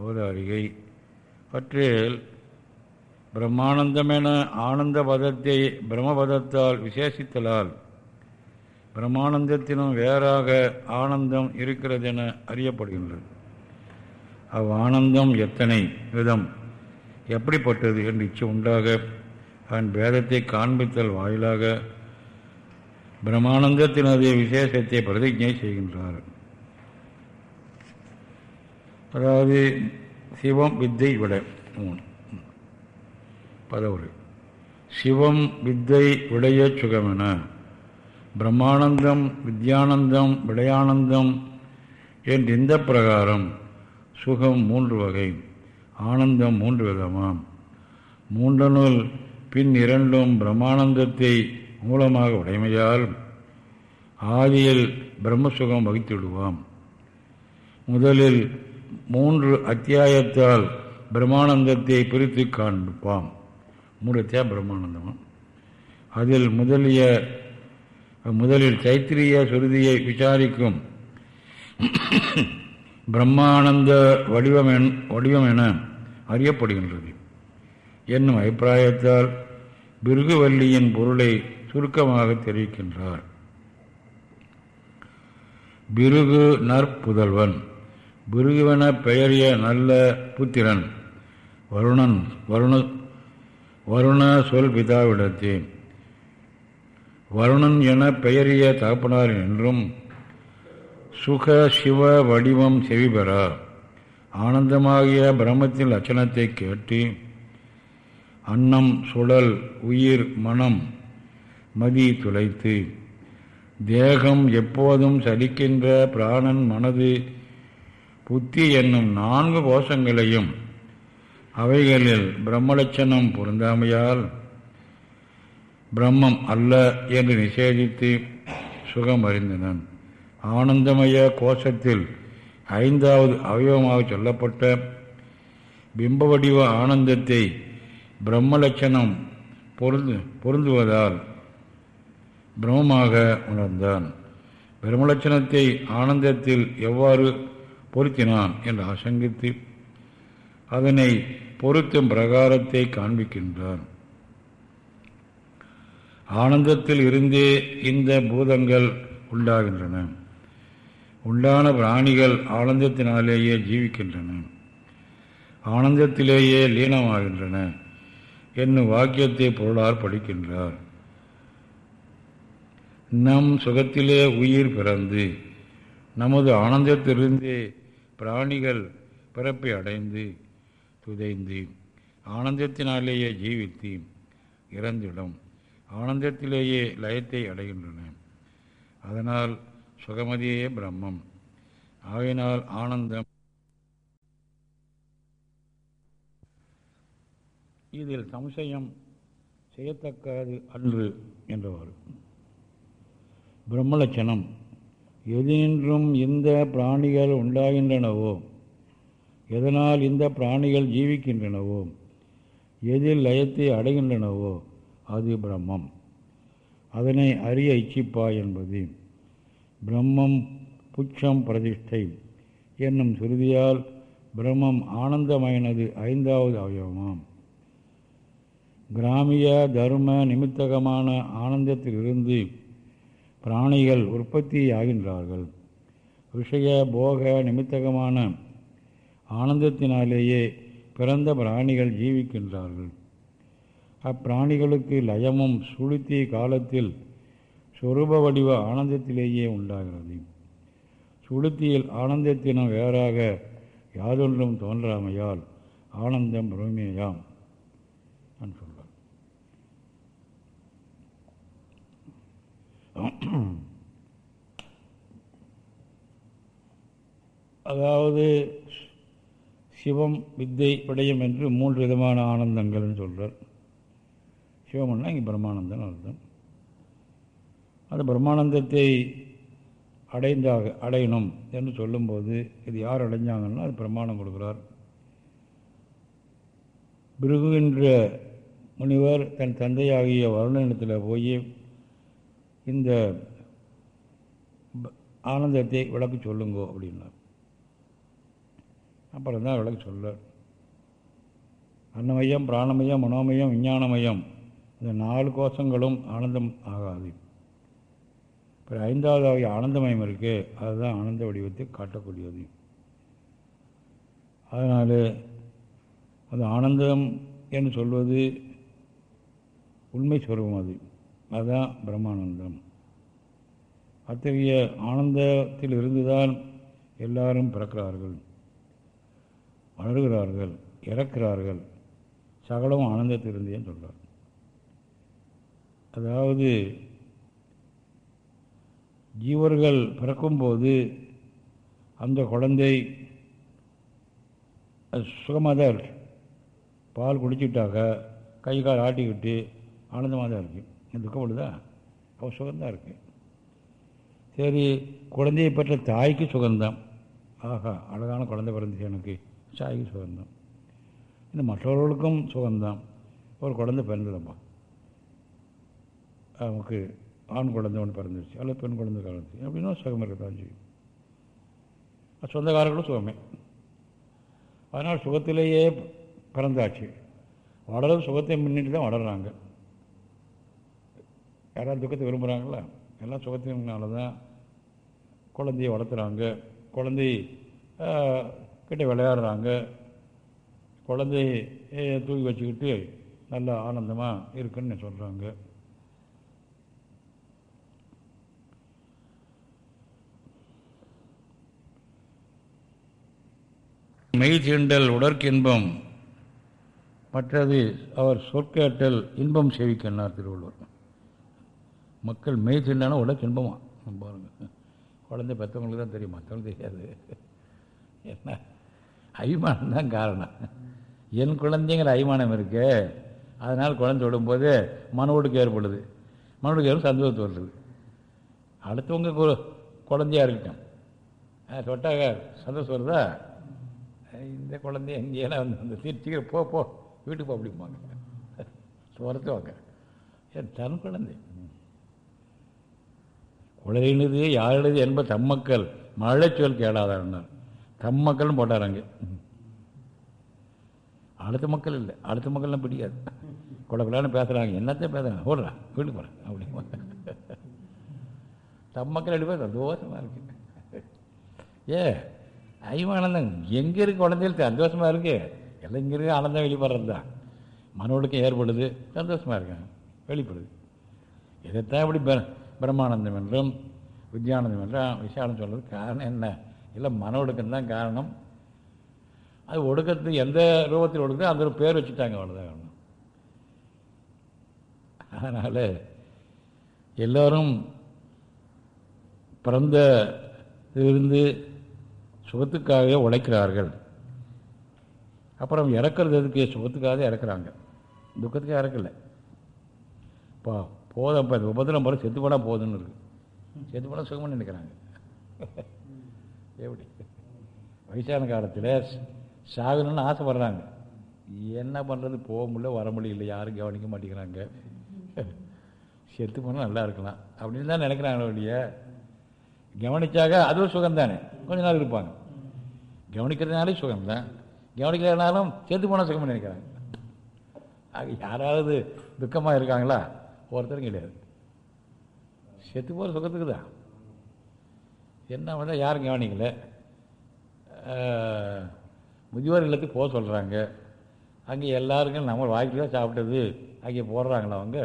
அவதாரிகை. பற்றில் பிரம்மானந்தமென ஆனந்த பதத்தை பிரம்மபதத்தால் விசேஷித்தலால் பிரம்மானந்தத்தினும் வேறாக ஆனந்தம் இருக்கிறதென அறியப்படுகின்றது. அவ் ஆனந்தம் எத்தனை விதம்? எப்படிப்பட்டது என்று இச்சு உண்டாக அவன் பேதத்தை காண்பித்தல் வாயிலாக பிரம்மானந்தத்தினுடைய விசேஷத்தை பிரதிஜை செய்கின்றார். அதாவது சிவம் வித்தை விட மூணு. பதவுரை சிவம் வித்தை விடைய சுகமென. பிரம்மானந்தம் வித்யானந்தம் விடயானந்தம் என்ற இந்த பிரகாரம் சுகம் மூன்று வகை ஆனந்தம் மூன்று விதமாம். மூன்றனுள் பின் இரண்டும் பிரம்மானந்தத்தை மூலமாக உடைமையால் ஆதியில் பிரம்மசுகம் வகித்துவிடுவாம். முதலில் மூன்று அத்தியாயத்தால் பிரம்மானந்தத்தை பிரித்து காண்பிப்பாம். மூன்று அத்தியாயம் பிரம்மானந்தம். அதில் முதலிய முதலில் சைத்திரிய சுருதியை விசாரிக்கும் பிரம்மானந்த வடிவம் வடிவம் என அறியப்படுகின்றது. என்னும் அபிப்பிராயத்தால் பிருகுவல்லியின் பொருளை சுருக்கமாக தெரிவிக்கின்றார். பிருகு நற்புதல்வன். பிருகுவென பெயரிய நல்ல புத்திரன். வருணன் வருண வருண சொல் பிதாவிடத்தே. வருணன் என பெயரிய தகப்பனார் என்றும் சுக சிவ வடிவம் செவிபெறா ஆனந்தமாகிய பிரம்மத்தின் லட்சணத்தை கேட்டு அன்னம் சுழல் உயிர் மனம் மதி துளைத்து. தேகம் எப்போதும் சலிக்கின்ற பிராணன் மனது புத்தி என்னும் நான்கு கோஷங்களையும் அவைகளில் பிரம்மலட்சணம் பொருந்தாமையால் பிரம்மம் அல்ல என்று நிஷேதித்து சுகம் அறிந்தனன். ஆனந்தமய கோஷத்தில் ஐந்தாவது அவயவமாக சொல்லப்பட்ட பிம்பவடிவ ஆனந்தத்தை பிரம்மலட்சணம் பொருந்து பொருந்துவதால் பிரம்மமாக உணர்ந்தான். பிரம்மலட்சணத்தை ஆனந்தத்தில் எவ்வாறு பொருத்தினான் என்று ஆசங்கித்து அதனை பொருத்தும் பிரகாரத்தை காண்பிக்கின்றான். ஆனந்தத்தில் இருந்தே இந்த பூதங்கள் உண்டாகின்றன. உண்டான பிராணிகள் ஆனந்தத்தினாலேயே ஜீவிக்கின்றன. ஆனந்தத்திலேயே லீனமாகின்றன. என்னும் வாக்கியத்தை பொருளார் படிக்கின்றார். நம் சுகத்திலே உயிர் பிறந்து நமது ஆனந்தத்திலிருந்தே பிராணிகள் பிறப்பை அடைந்து துதைந்து ஆனந்தத்தினாலேயே ஜீவித்து இறந்திடும். ஆனந்தத்திலேயே லயத்தை அடைகின்றன. அதனால் சுகமதியே பிரம்மம். ஆகினால் ஆனந்தம். இதில் சம்சயம் செய்யத்தக்காது அன்று என்றவாறு. பிரம்மலட்சணம். எதினின்றும் இந்த பிராணிகள் உண்டாகின்றனவோ? எதனால் இந்த பிராணிகள் ஜீவிக்கின்றனவோ? எதில் லயத்தை அடைகின்றனவோ? அது பிரம்மம். அதனை அறிய இச்சிப்பாய் என்பது. பிரம்மம் புச்சம் பிரதிஷ்டை என்னும் சுருதியால் பிரம்மம் ஆனந்தமயனது ஐந்தாவது அவயவமாம். கிராமிய தர்ம நிமித்தகமான ஆனந்தத்திலிருந்து பிராணிகள் உற்பத்தி ஆகின்றார்கள் விஷய போக நிமித்தகமான ஆனந்தத்தினாலேயே பிறந்த பிராணிகள் ஜீவிக்கின்றார்கள். அப்பிராணிகளுக்கு லயமும் சுளுத்தி காலத்தில் சொரூப வடிவ ஆனந்தத்திலேயே உண்டாகிறது. சுளுத்தியில் ஆனந்தத்தினம் வேறாக யாதொன்றும் தோன்றாமையால் ஆனந்தம் பிரமேயாம் நான் சொல்றார் அதாவது சிவம் வித்தை விடயம் என்று மூன்று விதமான ஆனந்தங்கள்னு சொல்கிறார் சிவம்னா இங்கே பிரம்மானந்தன் அர்த்தம். அந்த பிரம்மானந்தத்தை அடைந்தாக அடையணும் என்று சொல்லும்போது இது யார் அடைஞ்சாங்கன்னா அது பிரமாணம் கொடுக்குறார். பிருகுகின்ற முனிவர் தன் தந்தையாகிய வருணனிடத்தில் போய் இந்த ஆனந்தத்தை விளக்கு சொல்லுங்கோ அப்படின்னார். அப்புறம் தான் விளக்கு சொல்ல அன்னமயம் பிராணமயம் மனோமயம் விஞ்ஞானமயம் இந்த நாலு கோஷங்களும் ஆனந்தம் ஆகாது. இப்போ ஐந்தாவது ஆகிய ஆனந்தமயம் இருக்கு அதுதான் ஆனந்த வடிவத்தை காட்டக்கூடியது. அதனால் அது ஆனந்தம் என்று சொல்வது உண்மை ஸ்வரூபம் அது. அதுதான் பிரம்மானந்தம். அத்தகைய ஆனந்தத்தில் இருந்துதான் எல்லாரும் பிறக்கிறார்கள். வளர்கிறார்கள் இறக்கிறார்கள். சகலம் ஆனந்தத்திலிருந்தே சொல்கிறார் அதாவது ஜீவர்கள் பிறக்கும்போது அந்த குழந்தை சுகமாக தான் பால் குடிச்சுட்டாக்க கை கால் ஆட்டிக்கிட்டு ஆனந்தமாக தான் இருக்குது துக்கப்படுதா அவள் சுகந்தான் இருக்குது சரி குழந்தையை பெற்ற தாய்க்கு சுகந்தான். ஆஹா அழகான குழந்தை பிறந்துச்சு எனக்கு. தாய்க்கு சுகந்தான். இந்த மற்றவர்களுக்கும் சுகந்தான். ஒரு குழந்தை பிறந்ததம்மா அவனுக்கு ஆண் குழந்தை ஒன்று பிறந்துருச்சு. அல்லது பெண் குழந்தை பிறந்துச்சு அப்படின்னா சுகம் இருக்கத்தான் செய்யும். சொந்தக்காரர்களும் சுகமே. அதனால் சுகத்திலேயே பிறந்தாச்சு. வளரும் சுகத்தை முன்னிட்டு தான் வளர்கிறாங்க யாராவது துக்கத்தை விரும்புகிறாங்களா எல்லாம் சுகத்தினால தான் குழந்தைய வளர்த்துறாங்க. குழந்தை கிட்டே கிட்ட விளையாடுறாங்க. குழந்தை தூக்கி வச்சுக்கிட்டு நல்லா ஆனந்தமாக இருக்குன்னு சொல்கிறாங்க மெய் தீண்டல் உடற்கின்பம் மற்றது அவர் சொற்கேட்டல் இன்பம் சேவிக்கின்றார் திருவள்ளுவர். மக்கள் மெய் உடனே உடற்கு இன்பமா பாருங்க. குழந்தை பெற்றவங்களுக்கு தான் தெரியும்? மற்றவங்களுக்கு தெரியாது. என்ன? அபிமானம் தான் காரணம். என் குழந்தைங்கிற அபிமானம் இருக்கு. அதனால் குழந்தை விடும்போது மனோடுக்கு ஏற்படுது. மனோடுக்கு ஏற்படும் சந்தோஷத்து வருது. அடுத்தவங்க கு- குழந்தையா இருக்கட்டும். அஹ் தொட்டாக சந்தோஷம் வருதா? இந்த குழந்தைய எங்கேயெல்லாம் வந்து அந்த சீக்கிரம் போ போ. வீட்டுக்கு போ அப்படிம்பாங்க துரத்துவாங்க என் தன் குழந்தை. உலகினது யாருடையது என்ப தம்மக்கள். மழைச்சொல் கேளாதார் தம்மக்கள்னு போட்டார் அங்கே. அடுத்த மக்கள் இல்லை. அடுத்த மக்கள்லாம் பிடிக்காது. குள்ள பேசுகிறாங்க என்னத்தையும் பேசுகிறாங்க ஓடுறா வீட்டுக்கு போகிறேன் அப்படி. தம் மக்கள் ரெண்டு சந்தோஷமாக இருக்கு. ஏ ஆனந்தம் எங்கே இருக்கு குழந்தைகள்? சந்தோஷமாக இருக்குது எல்லாம் இங்கே இருக்கு. ஆனந்தம் வெளிப்படுறது தான். மனோடுக்கும் ஏற்படுது. சந்தோஷமாக இருக்காங்க. வெளிப்படுது. இதைத்தான் இப்படி பிரம்மானந்தம் என்றும் வித்யானந்தம் என்றும் விஷயானம் சொல்கிறது காரணம் என்ன? இல்லை மன ஒடுக்கம் தான் காரணம். அது ஒடுக்கத்து எந்த ரூபத்தில் ஒடுக்குதோ அந்த ஒரு பேர் வச்சுட்டாங்க அவ்வளோதான் காரணம். அதனால் எல்லோரும் பிறந்த இருந்து சுகத்துக்காகவே உழைக்கிறார்கள். அப்புறம் இறக்கிறது எதுக்கு? சுகத்துக்காக இறக்குறாங்க. துக்கத்துக்காக இறக்கலை. பாவம் போதும் இப்போ உபதிரம் போல செத்து போனால் போதும்னு இருக்கு. செத்து போனால் சுகம்னு நினைக்கிறாங்க. எப்படி? வயசான காலத்தில் சாகணும்னு ஆசைப்படுறாங்க. என்ன பண்ணுறது போக முடியல வர முடியல யாரும் கவனிக்க மாட்டேங்கிறாங்க. செத்து போனால் நல்லா இருக்கலாம். அப்படின்னு தான் நினைக்கிறாங்க ஒழிய கவனிச்சாக அதுவும் ஒரு சுகம் தானே கொஞ்ச நாள் இருப்பாங்க. கவனிக்கிறதுனாலே சுகம் தான் கவனிக்கிறதுனாலும் செத்து போனால் சுகம்னு நினைக்கிறாங்க. ஆக யாராவது துக்கமாக இருக்காங்களா? ஒருத்தரும் கிடையாது. செத்து போகிற சுகத்துக்கு தான். என்ன பண்ண யாரும் கவனிக்கல. முதியோர் இல்லத்துக்கு போக சொல்கிறாங்க அங்கே எல்லாருக்கும் நம்ம வாய்க்கு தான் சாப்பிட்டது அங்கே போடுறாங்களா அவங்க?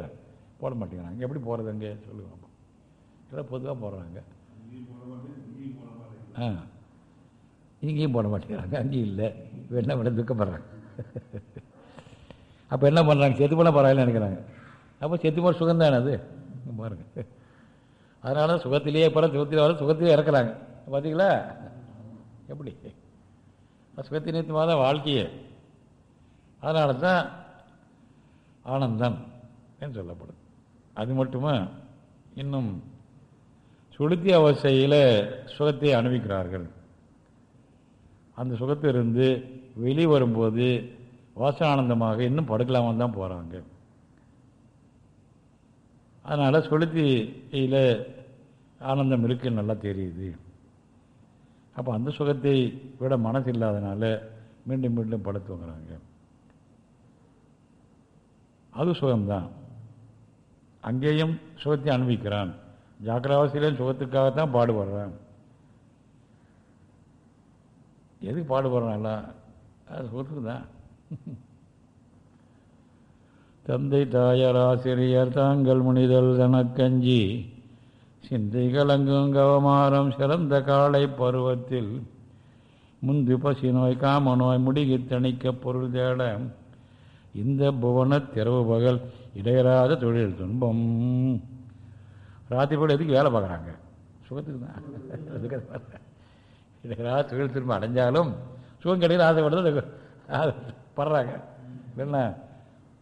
போட மாட்டேங்கிறாங்க. எப்படி போகிறது அங்கே? சொல்லுவாங்க எல்லாம் பொதுவாக போடுறாங்க. ஆ. இங்கேயும் போட மாட்டேங்கிறாங்க. அங்கேயும் இல்லை. என்ன பண்ண துக்கப்படுறாங்க. அப்போ என்ன பண்ணுறாங்க செத்து போனால் பரவாயில்ல நினைக்கிறாங்க. அப்போ செத்து போகிற சுகம் தானே அது? பாருங்க. அதனால தான் சுகத்திலேயே போகிற சுகத்திலே வர சுகத்திலே இறக்குறாங்க. பார்த்தீங்களா எப்படி? அது சுகத்தின் நிமித்தமாக தான் வாழ்க்கையே? அதனால தான் ஆனந்தம் என்று சொல்லப்படும். அது மட்டுமா? இன்னும் சுளுத்தி அவசையில் சுகத்தை அனுபவிக்கிறார்கள். அந்த சுகத்திலிருந்து வெளியே வரும்போது வாசனானந்தமாக இன்னும் படுக்கலாமல் தான் போகிறாங்க அதனால் சுளுத்தியில் ஆனந்தம் இருக்குன்னு நல்லா தெரியுது. அப்போ அந்த சுகத்தை விட மனசு இல்லாதனால மீண்டும் மீண்டும் படுத்துவங்கிறாங்க அது சுகம்தான். அங்கேயும் சுகத்தை அனுபவிக்கிறான். ஜாக்கிரவாசியிலும் சுகத்துக்காகத்தான் பாடுபடுறான். எதுக்கு பாடுபடுறான்ல அது சுகத்துக்கு தான் தந்தை தாயார் ஆசிரியர் தாங்கள் முனிதல் தனக்கஞ்சி. சிந்தை கலங்கும் கவமாரம் சிறந்த காலை பருவத்தில். முந்து பசி நோய் காம நோய் முடிகி தணிக்க பொருள் தேட. இந்த புவன திறவு பகல் இடையராத தொழில் துன்பம். ராத்திரி போல எதுக்கு வேலை பார்க்குறாங்க? சுகத்துக்கு தான். இடையராத தொழில் துன்பம் அடைஞ்சாலும் சுகம் கிடையாது ஆசைப்படுறது படுறாங்க. என்ன?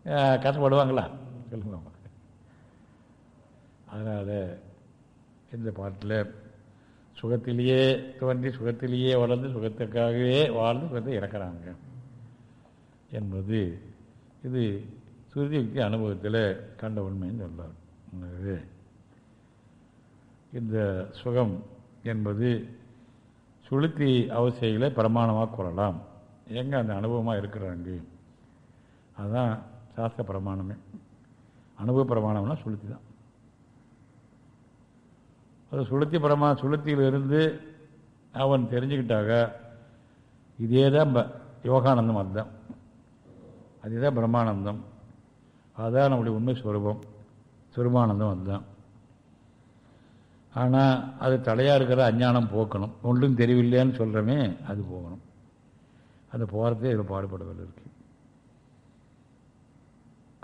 கஷ்டப்படுவாங்களா சொல்லுங்க அதனால் இந்த பாட்டில் சுகத்திலேயே தோன்றி சுகத்திலேயே வளர்ந்து சுகத்துக்காகவே வாழ்ந்து சுகத்தை இறக்குறாங்க. என்பது இது சுருதி அனுபவத்தில் கண்ட உண்மைன்னு சொல்றார் எனவே இந்த சுகம் என்பது சுளுத்தி அவசியங்களை பிரமாணமாக கூறலாம். எங்கே அந்த அனுபவமாக இருக்கிறாங்க? அதுதான் சாஸ்திர பிரமாணமே. அனுபவ பிரமாணம்னா சுளுத்தி தான். அது சுளுத்தி பிரமா சுளுத்தியிலிருந்து அவன் தெரிஞ்சுக்கிட்டாக இதே தான் ப- யோகானந்தம் அதுதான். அதுதான் பிரம்மானந்தம். அதுதான் நம்முடைய உண்மை சுரூபம். சுரூபானந்தம் அதுதான். ஆனால் அது தலையாக இருக்கிற அஞ்ஞானம் போக்கணும். ஒன்றும் தெரியவில்லைன்னு சொல்கிறோமே அது போகணும். அது போகிறதே இதில் பாடுபடவில்லை இருக்குது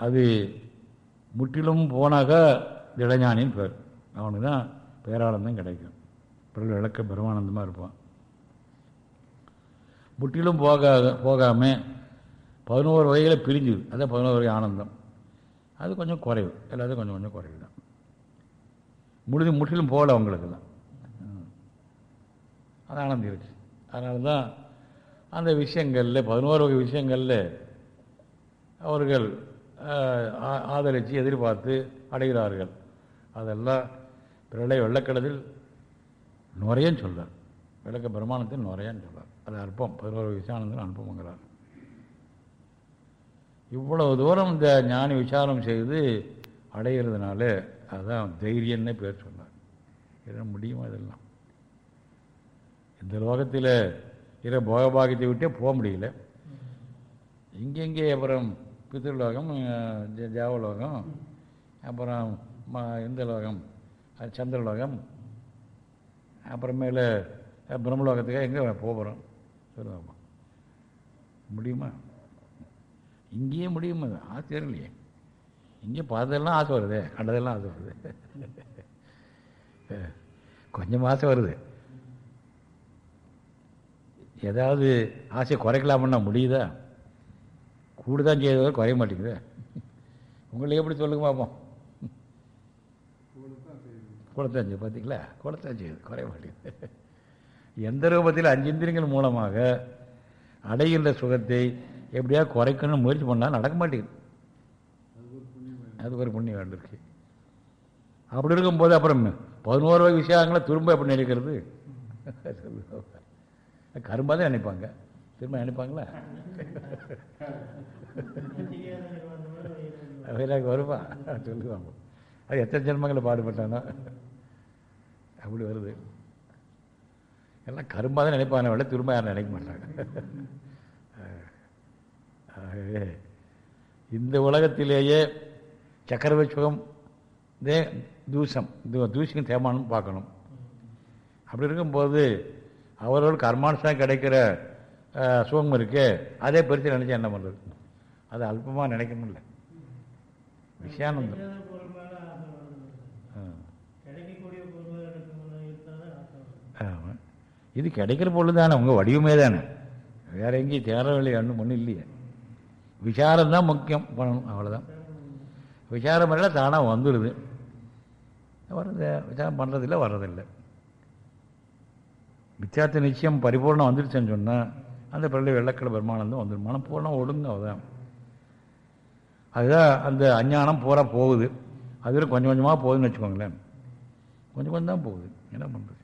அது முற்றிலும் போனாக திடஞானின்னு பேர். அவனுக்கு தான் பேரானந்தம் கிடைக்கும். பிறகு விளக்க பிரமானந்தமாக இருப்பான். முற்றிலும் போகாத போகாமல் பதினோரு வகையில் பிரிஞ்சுது அதான் பதினோரு வகை ஆனந்தம். அது கொஞ்சம் குறைவு. எல்லாத்தையும் கொஞ்சம் கொஞ்சம் குறைவு தான் முழுது முற்றிலும் போகல அவங்களுக்கு தான் அது ஆனந்தம் இருக்கு. அதனால தான் அந்த விஷயங்களில் பதினோரு வகை விஷயங்களில் அவர்கள் ஆதரித்து எதிர்பார்த்து அடைகிறார்கள். அதெல்லாம் பிரளய வெள்ளக்கடலில் நுரையன்னு சொல்றார். விளக்க பிரமாணத்தில் நுரையான்னு சொல்றார். அது அற்பம். பதினோரு விஷயானந்தம் அனுப்பம்ங்கிறார் இவ்வளவு தூரம் இந்த ஞானி விசாரம் செய்து அடைகிறதுனால அதான் தைரியன்னு பேர் சொன்னார். இதெல்லாம் முடியுமா இதெல்லாம்? இந்த லோகத்தில் இர போகபாகியத்தை விட்டே போக முடியல. இங்கெங்கே அப்புறம் பித்ருலோகம் தேவலோகம் அப்புறம் ம இந்த லோகம் சந்திரலோகம் அப்புறமேல பிரம்மலோகத்துக்காக எங்கே போகிறோம் சொல்லுவாப்பா முடியுமா? இங்கேயே முடியுமா? ஆசை தெரியலையே. இங்கே பார்த்ததெல்லாம் ஆசை வருது. கண்டதெல்லாம் ஆசை வருது. கொஞ்சம் ஆசை வருது. ஏதாவது ஆசையை குறைக்கலாமுன்னா முடியுதா? கூடுதான் செய்தவரை குறைய மாட்டேங்குது. உங்களுக்கு எப்படி சொல்லுங்க பார்ப்போம் குளத்தான் செய்யுது பார்த்தீங்களா குளத்தான் செய்யுது குறைய மாட்டேங்குது. எந்த ரூபத்தில் அஞ்சிந்திரியங்கள் மூலமாக அடைகின்ற சுகத்தை எப்படியா குறைக்கணும்னு முயற்சி பண்ணால் நடக்க மாட்டேங்குது. அதுக்கு ஒரு புண்ணியம் வேண்டியிருக்கு அப்படி இருக்கும்போது அப்புறம் பதினோரு வகை விஷயங்களை திரும்ப எப்படி நினைக்கிறது? கரும்பாக தான் நினைப்பாங்க. திரும்ப நினைப்பாங்களா வைராக வருவா சொல்லுவாங்க. அது எத்தனை ஜென்மங்களை பாடுபட்டானோ? அப்படி வருது. எல்லாம் கரும்பாக தான் நினைப்பாங்க விட திரும்ப யாரும் நினைக்க மாட்டாங்க. ஆகவே இந்த உலகத்திலேயே சக்கரவர்த்தி சுகம் தே தூசம் தூசிக்கும் தேமானம் பார்க்கணும். அப்படி இருக்கும்போது அவரோட கர்மானுஷம் கிடைக்கிற சுகம் இருக்கு. அதே பெருசு நினச்சா என்ன பண்ணுறது அது அல்பமாக நினைக்கணும்ல விஷயானந்தம் இருந்தாதான் ஆசை வருது ஆமாம் இது கிடைக்கிற பொருள் தானே உங்கள் வடிவமே தானே. வேற எங்கேயும் தேர வேலை ஒன்றும் ஒன்றும் இல்லையே. விசாரம் தான் முக்கியம். பண்ணணும் அவ்வளோதான் விசாரம் பண்ணல தானாக வந்துடுது வர்றது விசாரம் பண்ணுறதில்ல வர்றதில்லை. வித்தியார்த்த நிச்சயம் பரிபூர்ணம் வந்துடுச்சுன்னு சொன்னால் அந்த பிறகு வெள்ளக்கடை பெருமானந்தம் வந்துடும் மனம் பூரா ஒடுங்க அதுதான் அதுதான் அந்த அஞ்ஞானம் பூரா போகுது. அதில் கொஞ்சம் கொஞ்சமாக போகுதுன்னு வச்சுக்கோங்களேன். கொஞ்சம் கொஞ்சம் தான் போகுது. என்ன பண்ணுறது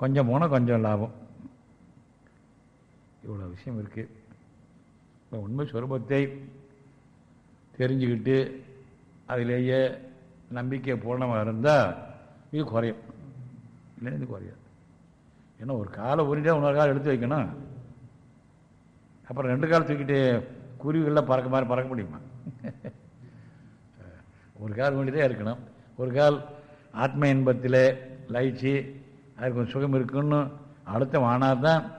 கொஞ்சம் போனால் கொஞ்சம் லாபம். இவ்வளோ விஷயம் இருக்குது இப்போ உண்மை சுரூபத்தை தெரிஞ்சுக்கிட்டு அதிலேயே நம்பிக்கை பூர்ணமாக இருந்தால் இது குறையும். இல்லைன்னு இது குறையாது. ஏன்னா ஒரு காலை உரிஞ்சா இன்னொரு கால் எடுத்து வைக்கணும். அப்புறம் ரெண்டு கால் தூக்கிட்டு குருவிகளில் பறக்க மாதிரி பறக்க முடியுமா? ஒரு கால் வேண்டியதே இருக்கணும். ஒரு கால் ஆத்ம இன்பத்தில் லயிச்சு அதுக்கு கொஞ்சம் சுகம் இருக்குன்னு அடுத்த வானாதான் தான்.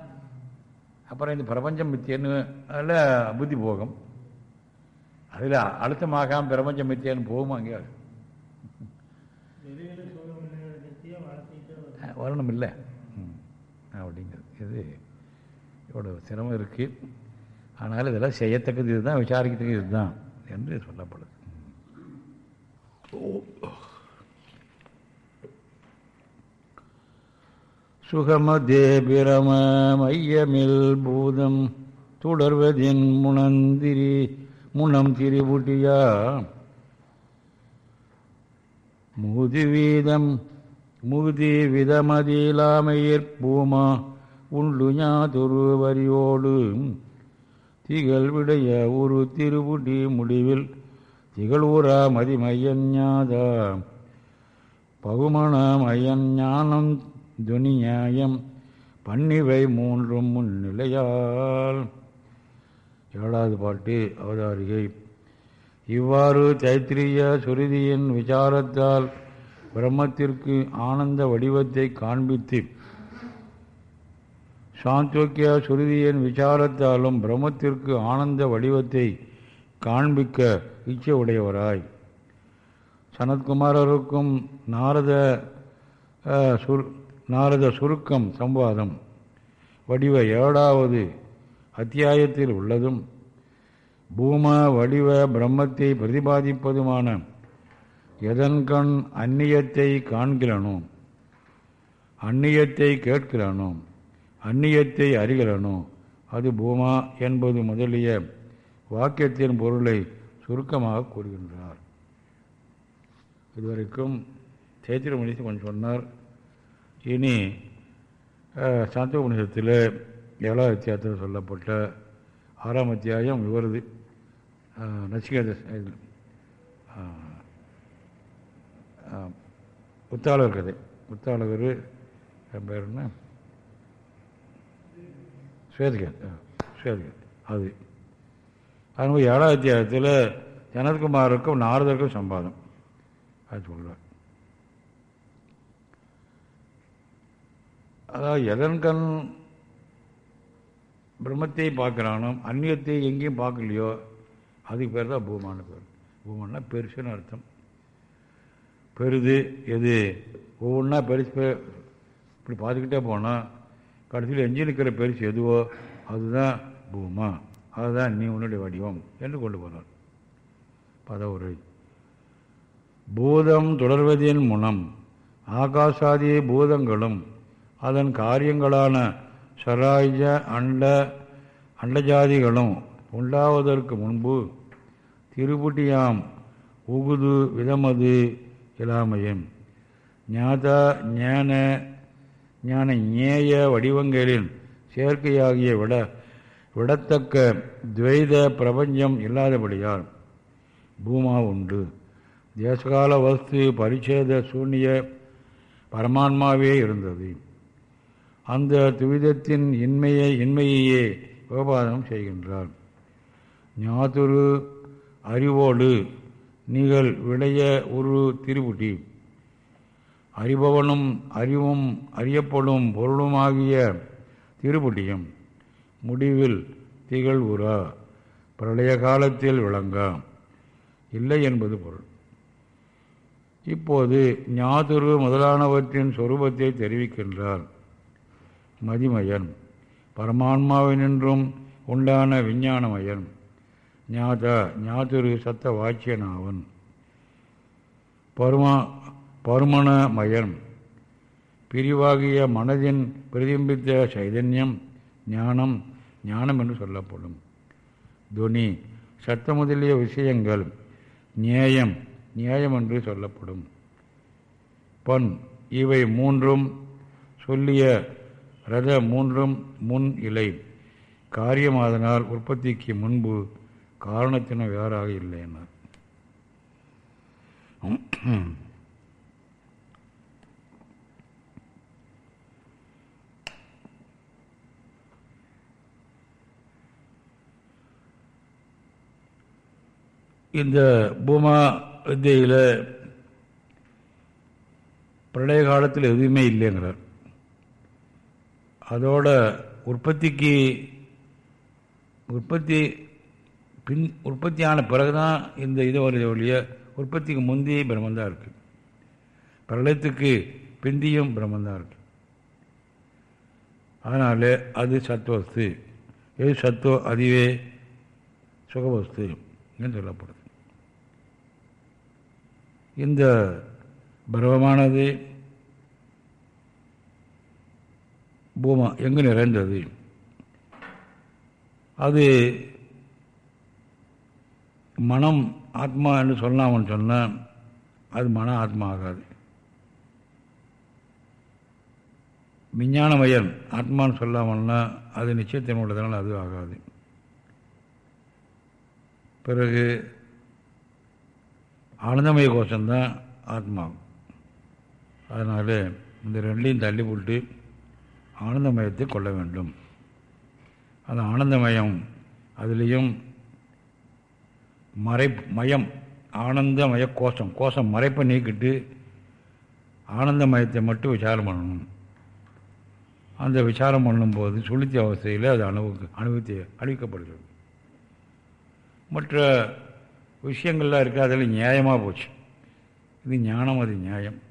அப்புறம் இந்த பிரபஞ்சம் மித்தியன்னு அதில் புத்தி போகும். அதில் அழுத்தமாகாம பிரபஞ்சம் மித்தியன்னு போகுமா அஹ் வரணும் இல்லை. இது இவ்வளோ சிரமம் இருக்குது ஆனால் இதெல்லாம் செய்யத்தக்கது இதுதான் விசாரிக்கத்தக்கது இதுதான் என்று சொல்லப்படுது. சுகமதேபிரம மையமில் பூதம் தொடர்வதின் முனந்திரி முனம் திரிபுட்டியா? முகுதி வீதம் முகுதி விதமதியிலாமையிற்பூமா உண்டு ஞாதுருவரியோடு திகழ்விடைய ஒரு திருவுடி முடிவில் திகழ்வுரா மதிமையன் ஞாதா. பகுமணம் ஐயன் ஞானம் துனியாயம் பன்னிவை மூன்றும் முன்னிலையால். ஏழாவது பாட்டு அவதாரிகை. இவ்வாறு தைத்திரிய சுருதியின் விசாரத்தால் பிரம்மத்திற்கு ஆனந்த வடிவத்தை காண்பித்து சாந்தோக்கிய சுருதியின் விசாரத்தாலும் பிரம்மத்திற்கு ஆனந்த வடிவத்தை காண்பிக்க இச்சை உடையவராய் சனத்குமாரருக்கும் நாரத சுரு நாரத சுருக்கம் சம்வாதம். வடிவ ஏழாவது அத்தியாயத்தில் உள்ளதும் பூம வடிவ பிரம்மத்தை பிரதிபாதிப்பதுமான எதன்கண் அந்நியத்தை காண்கிறனோ அந்நியத்தை கேட்கிறனோ அந்நியத்தை அறிகிறனோ? அது பூமா என்பது முதலிய வாக்கியத்தின் பொருளை சுருக்கமாக கூறுகின்றார். இதுவரைக்கும் சேத்திர மனித கொஞ்சம் சொன்னார். இனி அஹ், சாந்த உபநிஷத்தில் ஏழாவது அத்தியாயத்தில் சொல்லப்பட்ட ஆறாம் அத்தியாயம் இவரது நச்சிகேத உத்தாளர் கதை. உத்தாளகர் என் பேர் என்ன? ஸ்வேதகர் ஸ்வேதகர் அது. அதனால் ஏழாவது அத்தியாயத்தில் ஜனத்குமாருக்கும் நாரதருக்கும் சம்பாதம். அது சொல்கிறார் அதாவது எதன்கண் பிரம்மத்தை பார்க்குறானோ அந்நியத்தை எங்கேயும் பார்க்கலையோ அதுக்கு பேர் தான் பூமான பேர். பூமான்னா பெருசுன்னு அர்த்தம். பெருது எது ஒவ்வொன்றா பெருசு இப்படி பார்த்துக்கிட்டே போனால் கடைசியில் எஞ்சி நிற்கிற பெருசு எதுவோ அதுதான் பூமா. அதுதான் நீ உன்னுடைய வடிவம் என்று கொண்டு போனார். பதவுரை. பூதம் தொடர்வதின் முனம் ஆகாசாதி பூதங்களும் அதன் காரியங்களான சராய்ஜ அண்ட அண்டஜாதிகளும் உண்டாவதற்கு முன்பு திருப்புட்டியாம் உகுது விதமது இலாமையும். ஞாதா ஞான ஞான ஞேய வடிவங்களின் சேர்க்கையாகிய விட விடத்தக்க துவைத பிரபஞ்சம் இல்லாதபடியால் பூமா உண்டு. தேசகால வஸ்து பரிச்சேத சூன்ய பரமான்மாவே இருந்தது. அந்த துவிதத்தின் இன்மையை இன்மையையே உபபாதனம் செய்கின்றார். ஞாதுரு அறிவோடு நிகழ் விடைய ஒரு திருப்புட்டி அறிபவனும் அறிவும் அறியப்படும் பொருளுமாகிய திருபுடியும் முடிவில் திகழ்வுறா பிரளய காலத்தில் விளங்க. இல்லை என்பது பொருள். இப்போது ஞாதுரு முதலானவற்றின் சொரூபத்தை தெரிவிக்கின்றார். மதிமயன் பரமான்மாவினின்றும் உண்டான விஞ்ஞானமயன் ஞாதா ஞாதுரு சத்த வாக்கியனாவன் பருமா பருமணமயன் பிரிவாகிய மனதின் பிரதிபித்த சைதன்யம் ஞானம் ஞானம் என்று சொல்லப்படும். துனி சத்த முதலிய விஷயங்கள் நியாயம் நியாயம் என்று சொல்லப்படும். பண் இவை மூன்றும் சொல்லிய ரத மூன்றும் முன் இலை. காரியமாதனால் உற்பத்திக்கு முன்பு காரணத்தின வேறாக இல்லை இந்த பூமா வித்தியில் பிரளய காலத்தில் எதுவுமே இல்லைங்கிறார். அதோட உற்பத்திக்கு உற்பத்தி பின் உற்பத்தியான பிறகு தான் இந்த இது வருது ஒழிய உற்பத்திக்கு முந்தைய பிரம்மந்தான் இருக்குது பிரளயத்துக்கு பிந்தியும் பிரம்மந்தான் இருக்கு. அதனால் அது சத்வஸ்து. எது சத்துவ அதுவே சுகவஸ்து என்று சொல்லப்படுது. இந்த பிரமமானது பூமா எங்கு நிறைந்தது? அது மனம் ஆத்மா என்று சொல்லாமல் சொன்னால் அது மன ஆத்மா ஆகாது விஞ்ஞானமயன் ஆத்மான்னு சொல்லாமல்னா அது நிச்சயத்தின் உள்ளதனால் அது ஆகாது. பிறகு ஆனந்தமய கோஷம்தான் ஆத்மா. அதனால் இந்த ரெண்டையும் தள்ளி போட்டு ஆனந்தமயத்தை கொள்ள வேண்டும். அந்த ஆனந்தமயம் அதுலேயும் மறை மயம் ஆனந்தமய கோஷம் கோஷம் மறைப்பை நீக்கிட்டு ஆனந்தமயத்தை மட்டும் விசாரம் பண்ணணும். அந்த விசாரம் பண்ணும்போது சுளுத்தி அவஸ்தையில் அது அனுபவிக்க அனுபவித்து அழிக்கப்படுகிறது. மற்ற விஷயங்கள்லாம் இருக்குது அதில் நியாயமாக போச்சு. இது ஞானம் அது நியாயம்.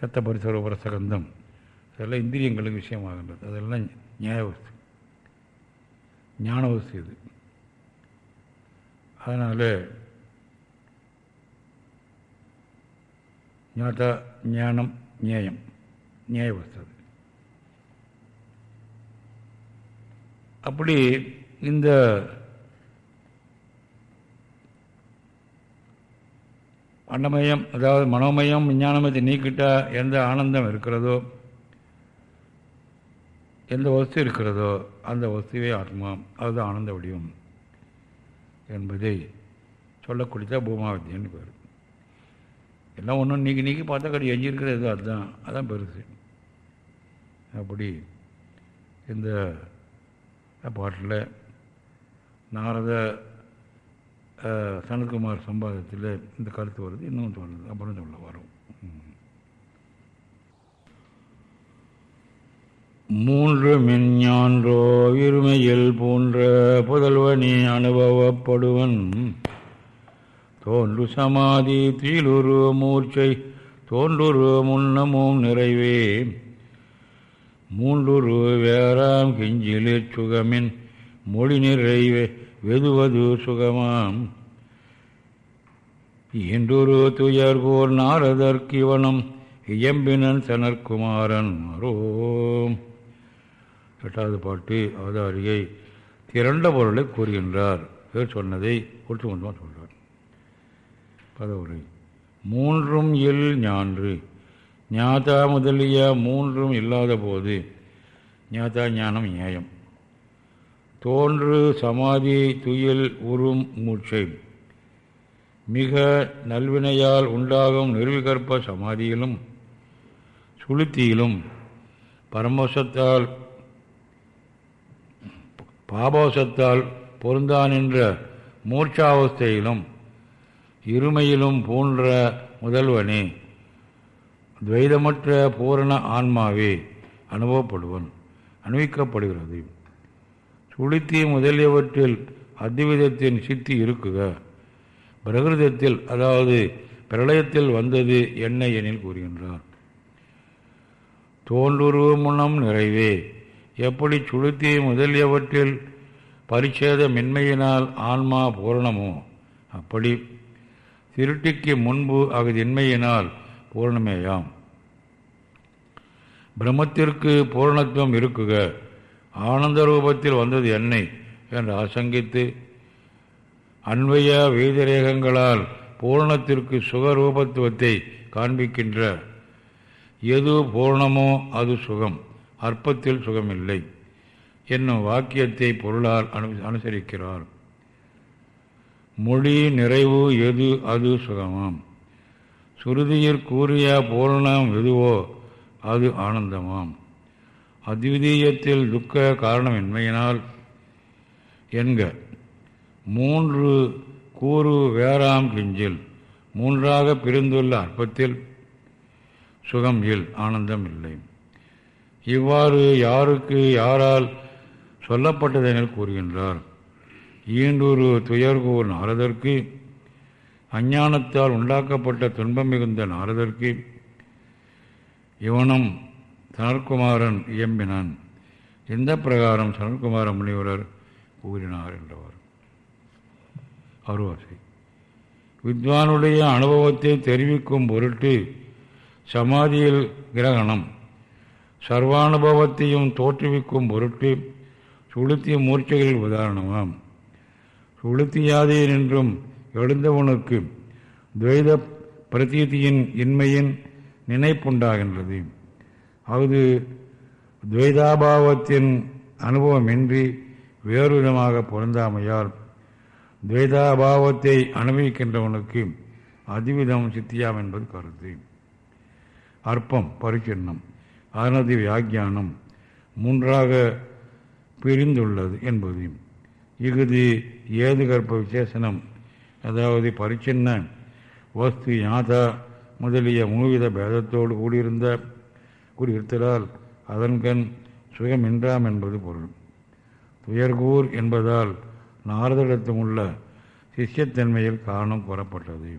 சத்த பரிசர பிரசகந்தம் இதெல்லாம் இந்திரியங்களுக்கு விஷயமாகின்றது. அதெல்லாம் நியாய வஸ்து. ஞான வஸ்து இது. அதனால் ஞாத்தா ஞானம் நியாயம். நியாய வஸ்து அது. அப்படி இந்த அன்னமயம் அதாவது மனோமயம் விஞ்ஞானமயத்தை நீக்கிட்டால் எந்த ஆனந்தம் இருக்கிறதோ எந்த வஸ்து இருக்கிறதோ அந்த வஸ்துவே ஆத்மா. அதுதான் ஆனந்த வடிவம் என்பதை சொல்லக்கூடியதான் பூமாவத்தியன்னு பேர். எல்லாம் ஒன்றும் நீக்கி நீக்கி பார்த்தா கடை எஞ்சிருக்கிறது அதுதான். அதுதான் பெருசு. அப்படி இந்த பாட்டில் நாரத சனத்குமார் சம்பாதத்தில் இந்த கருத்து வருது இன்னும் சொல்லுது அப்புறம் சொல்ல வரும். மூன்று மின்ஞான்றோ இருமையில் போன்ற புதல்வனி அனுபவப்படுவன். தோன்று சமாதி தீலுரு மூர்ச்சை தோன்றுரு முன்னமும் நிறைவே. மூன்றுரு வேறாம் கிஞ்சிலிற் சுகமின் மொழி நிறைவே. வெதுவது சுகமாம். இன்றொரு துயர்கோர் நாரதற்கிவனம் இயம்பினன் சனற்குமாரன் அரோம் எட்டாவது பாட்டு அவதாரியை திரண்ட பொருளை கூறுகின்றார். பேர் சொன்னதை கூற்று கொண்டுமா சொல்கிறார் பதவுரை. மூன்றும் இல் ஞான்று. ஞாதா முதலிய மூன்றும் இல்லாத போது ஞாதா ஞானம் நியாயம். தோன்று சமாதி துயில் உறும் மூச்சை மிக நல்வினையால் உண்டாகும் நிர்விகற்ப சமாதியிலும் சுளுத்தியிலும் பரமோசத்தால் பாபோசத்தால் பொருந்தான் என்ற மூர்ச்சாவஸ்தையிலும் இருமையிலும் போன்ற முதல்வனே துவைதமற்ற பூரண ஆன்மாவே அனுபவப்படுவன் அனுபவிக்கப்படுகிறது. சுளுத்தி முதலியவற்றில் அத்விதத்தின் சித்தி இருக்குக. பிரகிருதத்தில் அதாவது பிரளயத்தில் வந்தது என்ன எனில் கூறுகின்றார். தோன்றுருவ முன்னம் நிறைவே. எப்படி சுளுத்தி முதலியவற்றில் பரிச்சேத மென்மையினால் ஆன்மா பூரணமோ? அப்படி திருட்டிக்கு முன்பு அகதின்மையினால் பூரணமேயாம். பிரம்மத்திற்கு பூரணத்துவம் இருக்குக. ஆனந்த ரூபத்தில் வந்தது என்னை என்று ஆசங்கித்து அன்வய வேதிரேகங்களால் பூரணத்திற்கு சுகரூபத்துவத்தை காண்பிக்கின்ற எது பூர்ணமோ அது சுகம் அற்பத்தில் சுகமில்லை என்னும் வாக்கியத்தை பொருளால் அனு அனுசரிக்கிறார். மொழி நிறைவு எது அது சுகமாம். சுருதியில் கூறிய பூரணம் எதுவோ அது ஆனந்தமாம். அத்விதீயத்தில் துக்க காரணமின்மையினால் என்க மூன்று கூறு வேறாம் கிஞ்சில் மூன்றாக பிரிந்துள்ள அற்பத்தில் சுகம் இல் ஆனந்தம் இல்லை. இவ்வாறு யாருக்கு யாரால் சொல்லப்பட்டதெனில் கூறுகின்றார். ஈண்டொரு துயர்கூர் நாரதற்கு அஞ்ஞானத்தால் உண்டாக்கப்பட்ட துன்பம் மிகுந்த நாரதற்கு இவனும் சனற்குமாரன் இயம்பினான். இந்த பிரகாரம் சனற்குமார முனிவரர் கூறினார் என்றவர்? அருவாசை. வித்வானுடைய அனுபவத்தை தெரிவிக்கும் பொருட்டு சமாதியில் கிரகணம் சர்வானுபவத்தையும் தோற்றுவிக்கும் பொருட்டு சுளுத்திய மூர்ச்சைகளில் உதாரணமாம். சுளுத்தியாதே நின்றும் எழுந்தவனுக்கு துவைத பிரதீதியின் இன்மையின் நினைப்புண்டாகின்றது. அது துவைதாபாவத்தின் அனுபவமின்றி வேறு விதமாக பொருந்தாமையால் துவைதாபாவத்தை அனுபவிக்கின்றவனுக்கு அதிவிதம் சித்தியாம் என்பது கருத்து. அற்பம் பரிச்சின்னம் அதனது வியாக்கியானம் மூன்றாக பிரிந்துள்ளது என்பது. இகுதி ஏது கற்ப விசேஷனம்? அதாவது பரிச்சின்ன வஸ்து யாதா முதலிய மூவித பேதத்தோடு கூடியிருந்த கூடியிருத்தலால் அதன்கண் சுயமின்றாம் என்பது பொருள். துயர்கூர் என்பதால் நாரதரிடத்தும் உள்ள சிஷ்யத்தன்மையில் காரணம் கூறப்பட்டது.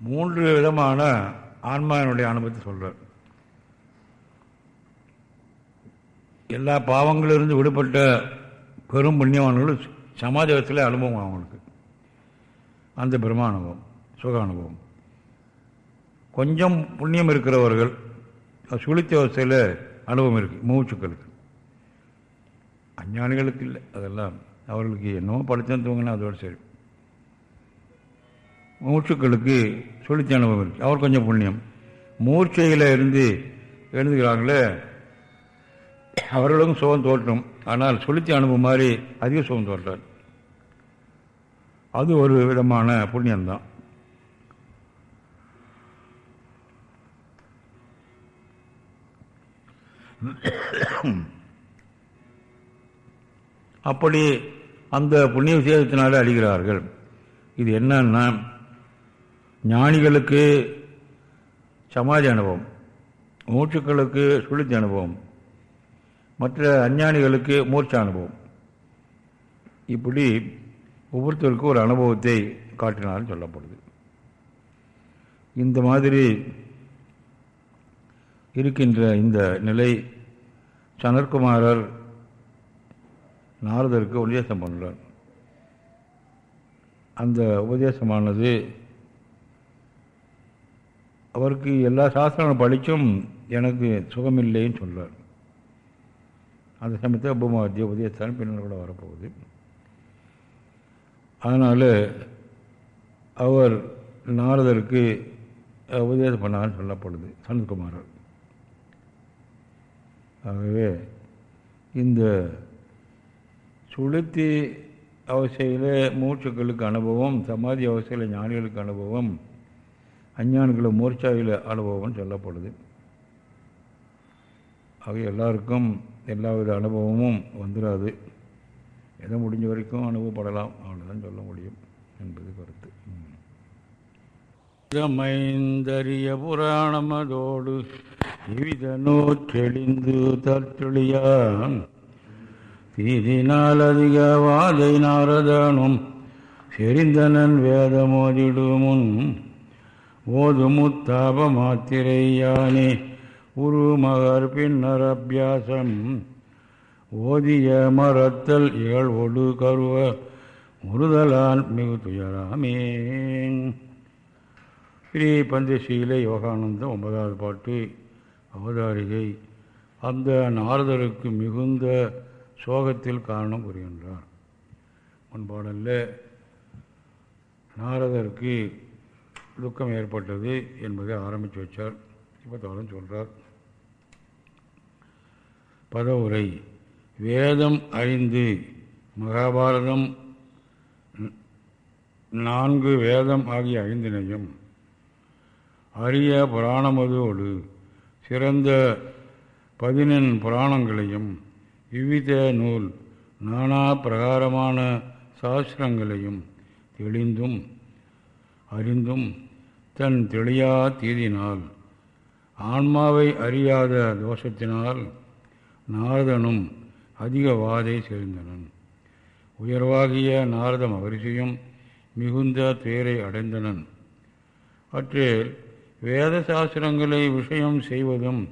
மூன்று விதமான ஆன்மாவினுடைய அனுபவத்தை சொல்கிறார் எல்லா பாவங்களிலிருந்து விடுபட்ட பெரும் புண்ணியவான்களும் சமாஜத்தில் அனுபவம் அவங்களுக்கு. அந்த பிரம்ம அனுபவம் சுக அனுபவம் கொஞ்சம் புண்ணியம் இருக்கிறவர்கள் சுழித்த அவஸ்தையில் அனுபவம் இருக்குது மூச்சுக்களுக்கு. அஞ்ஞானிகளுக்கு இல்லை அதெல்லாம். அவர்களுக்கு என்னவோ படித்தேன் தூங்கினா அதோடு சரி. மூச்சுக்களுக்கு சுழித்த அனுபவம் இருக்குது அவர் கொஞ்சம் புண்ணியம். மூர்ச்சையில் இருந்து எழுதுகிறாங்களே அவர்களுக்கும் சுகம் தோற்றும் ஆனால் சுளுத்தி அனுபவம் மாதிரி அதிக சுகம் தோற்றார் அது ஒரு விதமான புண்ணியம்தான். அப்படி அந்த புண்ணிய விசேஷத்தினாலே அழிகிறார்கள். இது என்னன்னா ஞானிகளுக்கு சமாதி அனுபவம் மூச்சுக்களுக்கு சுழித்த அனுபவம் மற்ற அஞ்ஞானிகளுக்கு மூர்ச்ச அனுபவம். இப்படி ஒவ்வொருத்தருக்கும் ஒரு அனுபவத்தை காட்டினாலும் சொல்லப்படுது. இந்த மாதிரி இருக்கின்ற இந்த நிலை சனற்குமாரர் நாரதருக்கு உபதேசம் பண்ணுறார் அந்த உபதேசமானது அவருக்கு எல்லா சாஸ்திரங்களும் படித்தும் எனக்கு சுகமில்லைன்னு சொல்கிறார் அந்த சமயத்தில் உபமாத்திய உபதேசம் பின்னர் கூட வரப்போகுது. அதனால் அவர் நாரதருக்கு உபதேசம் பண்ணார்னு சொல்லப்படுது சனத்குமாரர் ஆகவே இந்த சுளுத்தி அவசையில் மூச்சுக்களுக்கு அனுபவம் சமாதி அவசையில் ஞானிகளுக்கு அனுபவம் அஞ்ஞானிகளை மூர்ச்சாவில் அனுபவம்னு சொல்லப்படுது. ஆக எல்லாருக்கும் எல்லா வித அனுபவமும் வந்துடாது எதை முடிஞ்ச வரைக்கும் அனுபவப்படலாம். அவ்வளோதான் சொல்ல முடியும். என்பது கருத்து. மைந்தரிய புராணமதோடு எவித நூற்றெளிந்து தற்றொழியான்? தீதினால் அதிக வாதை நாரதானும் செறிந்தனன் வேதமோதிடுமுன். ஓதுமுத்தாப மாத்திரையானே உருமகர் பின்னர் அபியாசம். ஓதிய மறத்தல் ஏழ் ஒடு கருவ முருதலான் மிகு துயராமே. ஸ்ரீ பந்தசீலை யோகானந்தம் ஒன்பதாவது பாட்டு அவதாரிகை. அந்த நாரதருக்கு மிகுந்த சோகத்தில் காரணம் கூறுகின்றார். முன்பாடல்ல நாரதருக்கு துக்கம் ஏற்பட்டது என்பதை ஆரம்பித்து வச்சார். இப்போ தொடர்ந்து சொல்கிறார் பதவுரை வேதம் அறிந்து மகாபாரதம் நான்கு வேதம் ஆகிய ஐந்தினையும் அரிய புராணமதோடு சிறந்த பதினெண் புராணங்களையும் விவித நூல் நானா பிரகாரமான சாஸ்திரங்களையும் தெளிந்தும் அறிந்தும் தன் தெளியா தீதினால் ஆன்மாவை அறியாத தோஷத்தினால் நாரதனும் அதிக வாதை சேர்ந்தனன். உயர்வாகிய நாரத மகரிஷியும் மிகுந்த துயரை அடைந்தனன். அற்றில் வேத சாஸ்திரங்களை விஷயம் செய்வதும்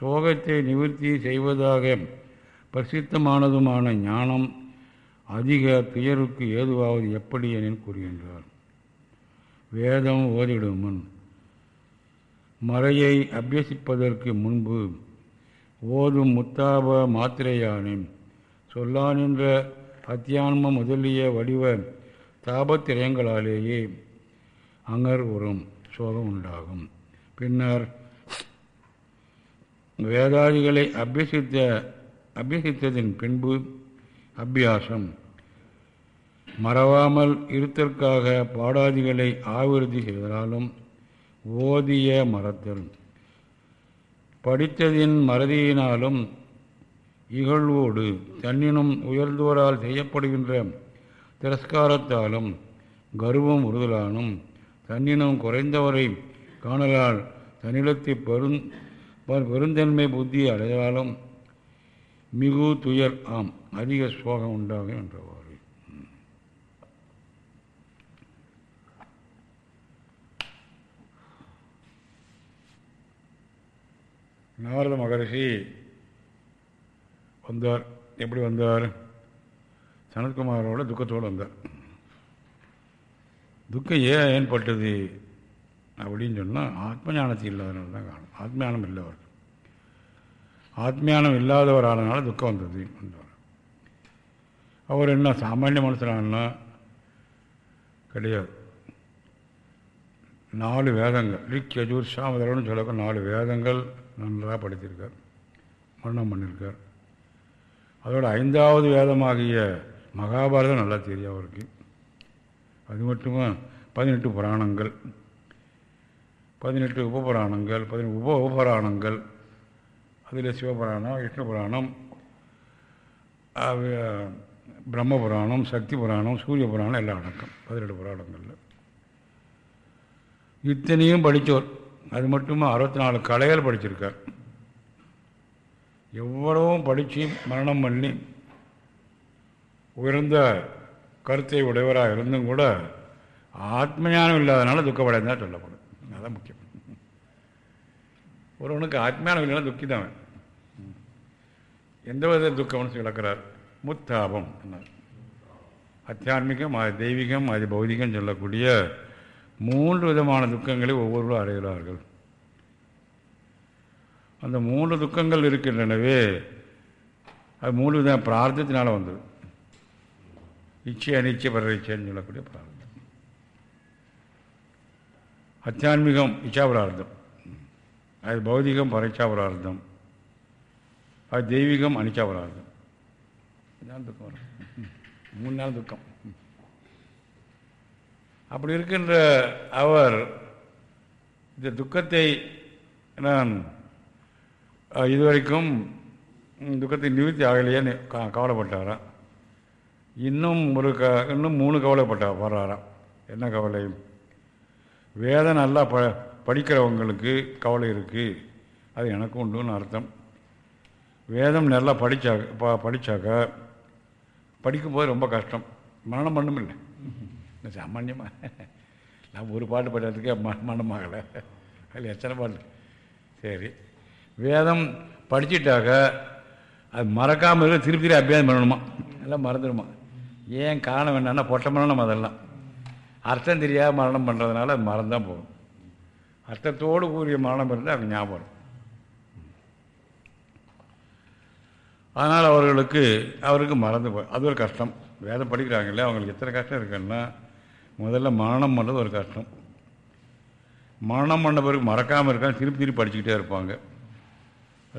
சோகத்தை நிவர்த்தி செய்வதாக பிரசித்தமானதுமான ஞானம் அதிக துயருக்கு ஏதுவாவது எப்படி என கூறுகின்றார். வேதம் ஓதிடும் முன் மறையை அபியசிப்பதற்கு முன்பு ஓதும் முத்தாப மாத்திரையானே சொல்லானின்ற அத்தியான்ம முதலிய வடிவ தாபத்திரயங்களாலேயே அங்கர் உறும் சோகம் உண்டாகும். பின்னர் வேதாதிகளை அபியசித்த அபியசித்ததின் பின்பு அபியாசம். மறவாமல் இருத்தற்காக பாடாதிகளை ஆவிருத்தி செய்ததாலும் ஓதிய மறத்தல். படித்ததின் மறதியினாலும் இகழ்வோடு தன்னினும் உயர்ந்தோரால் செய்யப்படுகின்ற திரஸ்காரத்தாலும் கர்வம் உறுதலானும் தன்னினும் குறைந்தவரை காணலால் தன்னிடத்தை பெருந் பெருந்தன்மை புத்தி அடைதலாலும் மிகு துயர் ஆம் அதிக சோகம் உண்டாகும் என்றவர். நாரத மகரிஷி வந்தார். எப்படி வந்தார்? சனத்குமாரோட துக்கத்தோடு வந்தார். துக்கம் ஏன் ஏற்பட்டது அப்படின்னு சொன்னால் ஆத்ம ஞானத்தில் இல்லாதனால தான் காணும் ஆத்மியானம் இல்லை அவருக்கு இல்லாதவர் இல்லாதவரானால துக்கம் வந்தது வந்தார் அவர் என்ன சாமானிய மனுஷனானா கிடையாது. நாலு வேதங்கள். ரிக் யஜூர் சாமதரன்னு சொல்லக்க நாலு வேதங்கள். நன்றாக படித்திருக்கார் மரணம் பண்ணியிருக்கார். அதோட ஐந்தாவது வேதமாகிய மகாபாரதம் நல்லா தெரியும் அவருக்கு. அது மட்டுமா? பதினெட்டு புராணங்கள். பதினெட்டு உபபுராணங்கள் பதினெட்டு உப உபபுராணங்கள். அதில் சிவபுராணம் விஷ்ணு புராணம் அஹ், பிரம்ம புராணம் சக்தி புராணம் சூரிய புராணம் எல்லாம் அடக்கம். பதினெட்டு புராணங்களில். இத்தனையும் படித்தோர். அது மட்டுமா அறுபத்தி நாலு கலைகள் படிச்சிருக்கார். எவ்வளவும் படித்து மரணம் பண்ணி உயர்ந்த கருத்தை உடையவராக இருந்தும் கூட ஆத்மஞானம் இல்லாதனால துக்கப்படைந்தான் சொல்லப்படும். அதுதான் முக்கியம். ஒருவனுக்கு ஆத்மியானம் இல்லைன்னா துக்கிதான் அவன். எந்த வித துக்கம்னு விளக்கிறார் முத்தாபம். அத்தியாத்மிகம் அது தெய்வீகம் அது பௌதிகம் சொல்லக்கூடிய மூன்று விதமான துக்கங்களை ஒவ்வொருவரும் அடைகிறார்கள். அந்த மூன்று துக்கங்கள் இருக்கின்றனவே அது மூன்று விதம் பிரார்த்தத்தினால் வந்தது. இச்சை அனிச்சை பரீட்சைன்னு சொல்லக்கூடிய பிரார்த்தம். அத்தியான்மிகம் இச்சாபுரார்த்தம். அது பௌதிகம் பரீட்சாபுரார்த்தம். அது தெய்வீகம் அனிச்சாபுரார்த்தம். துக்கம். வரும் மூணு நாள் துக்கம். அப்படி இருக்கின்ற அவர் இந்த துக்கத்தை நான் இதுவரைக்கும் துக்கத்தை நிவர்த்தி ஆகலையே க- கவலைப்பட்டாராம் இன்னும் ஒரு க இன்னும் மூணு கவலைப்பட்டா வர்றாராம் என்ன கவலை? வேதம் நல்லா ப படிக்கிறவங்களுக்கு கவலை இருக்குது அது எனக்கு உண்டுன்னு அர்த்தம். வேதம் நல்லா படித்தா ப படித்தாக்கா படிக்கும்போது ரொம்ப கஷ்டம். மரணம் பண்ணும் இல்லை. சாமான்யமாக நான் ஒரு பாட்டு படிக்கிறதுக்கே ம மனமாகலை. அதில் எத்தனை பாட்டு? சரி. வேதம் படிச்சிட்டாக்க அது மறக்காமல் இருக்க திருப்பி திருப்பி அபியாசம் பண்ணணுமா? எல்லாம் மறந்துடுமா? ஏன் காரணம் என்னன்னா பொட்ட மரணம் அதெல்லாம். அர்த்தம் தெரியாத மரணம் பண்ணுறதுனால அது மறந்தான் போகும். அர்த்தத்தோடு கூறிய மரணம் இருந்தால் அது ஞாபகம். வரும். அதனால் அவர்களுக்கு அவருக்கு மறந்து போ அது ஒரு கஷ்டம். வேதம் படிக்கிறாங்கல்ல அவங்களுக்கு எத்தனை கஷ்டம் இருக்குன்னா முதல்ல மரணம் பண்ணுறது ஒரு கஷ்டம். மரணம் பண்ண பிறகு மறக்காமல் இருக்காங்க திருப்பி திருப்பி படிச்சுக்கிட்டே இருப்பாங்க.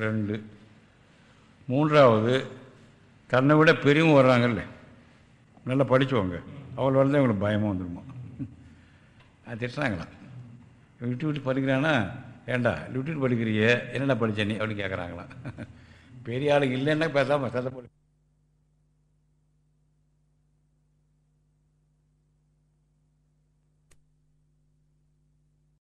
ரெண்டு. மூன்றாவது தன்னை விட பெரியவங்க வர்றாங்கல்ல. நல்லா படித்தவங்க அவள் வந்து அவங்களுக்கு பயமாக வந்துடுமா அது திட்டுறாங்களாம் விட்டு விட்டு படிக்கிறான்னா ஏண்டா விட்டு விட்டு படிக்கிறியே? என்னடா படிச்ச நீ? அப்படின்னு கேட்குறாங்களாம் பெரிய ஆளுங்க இல்லைன்னா பேசாமல் சத்தப்படி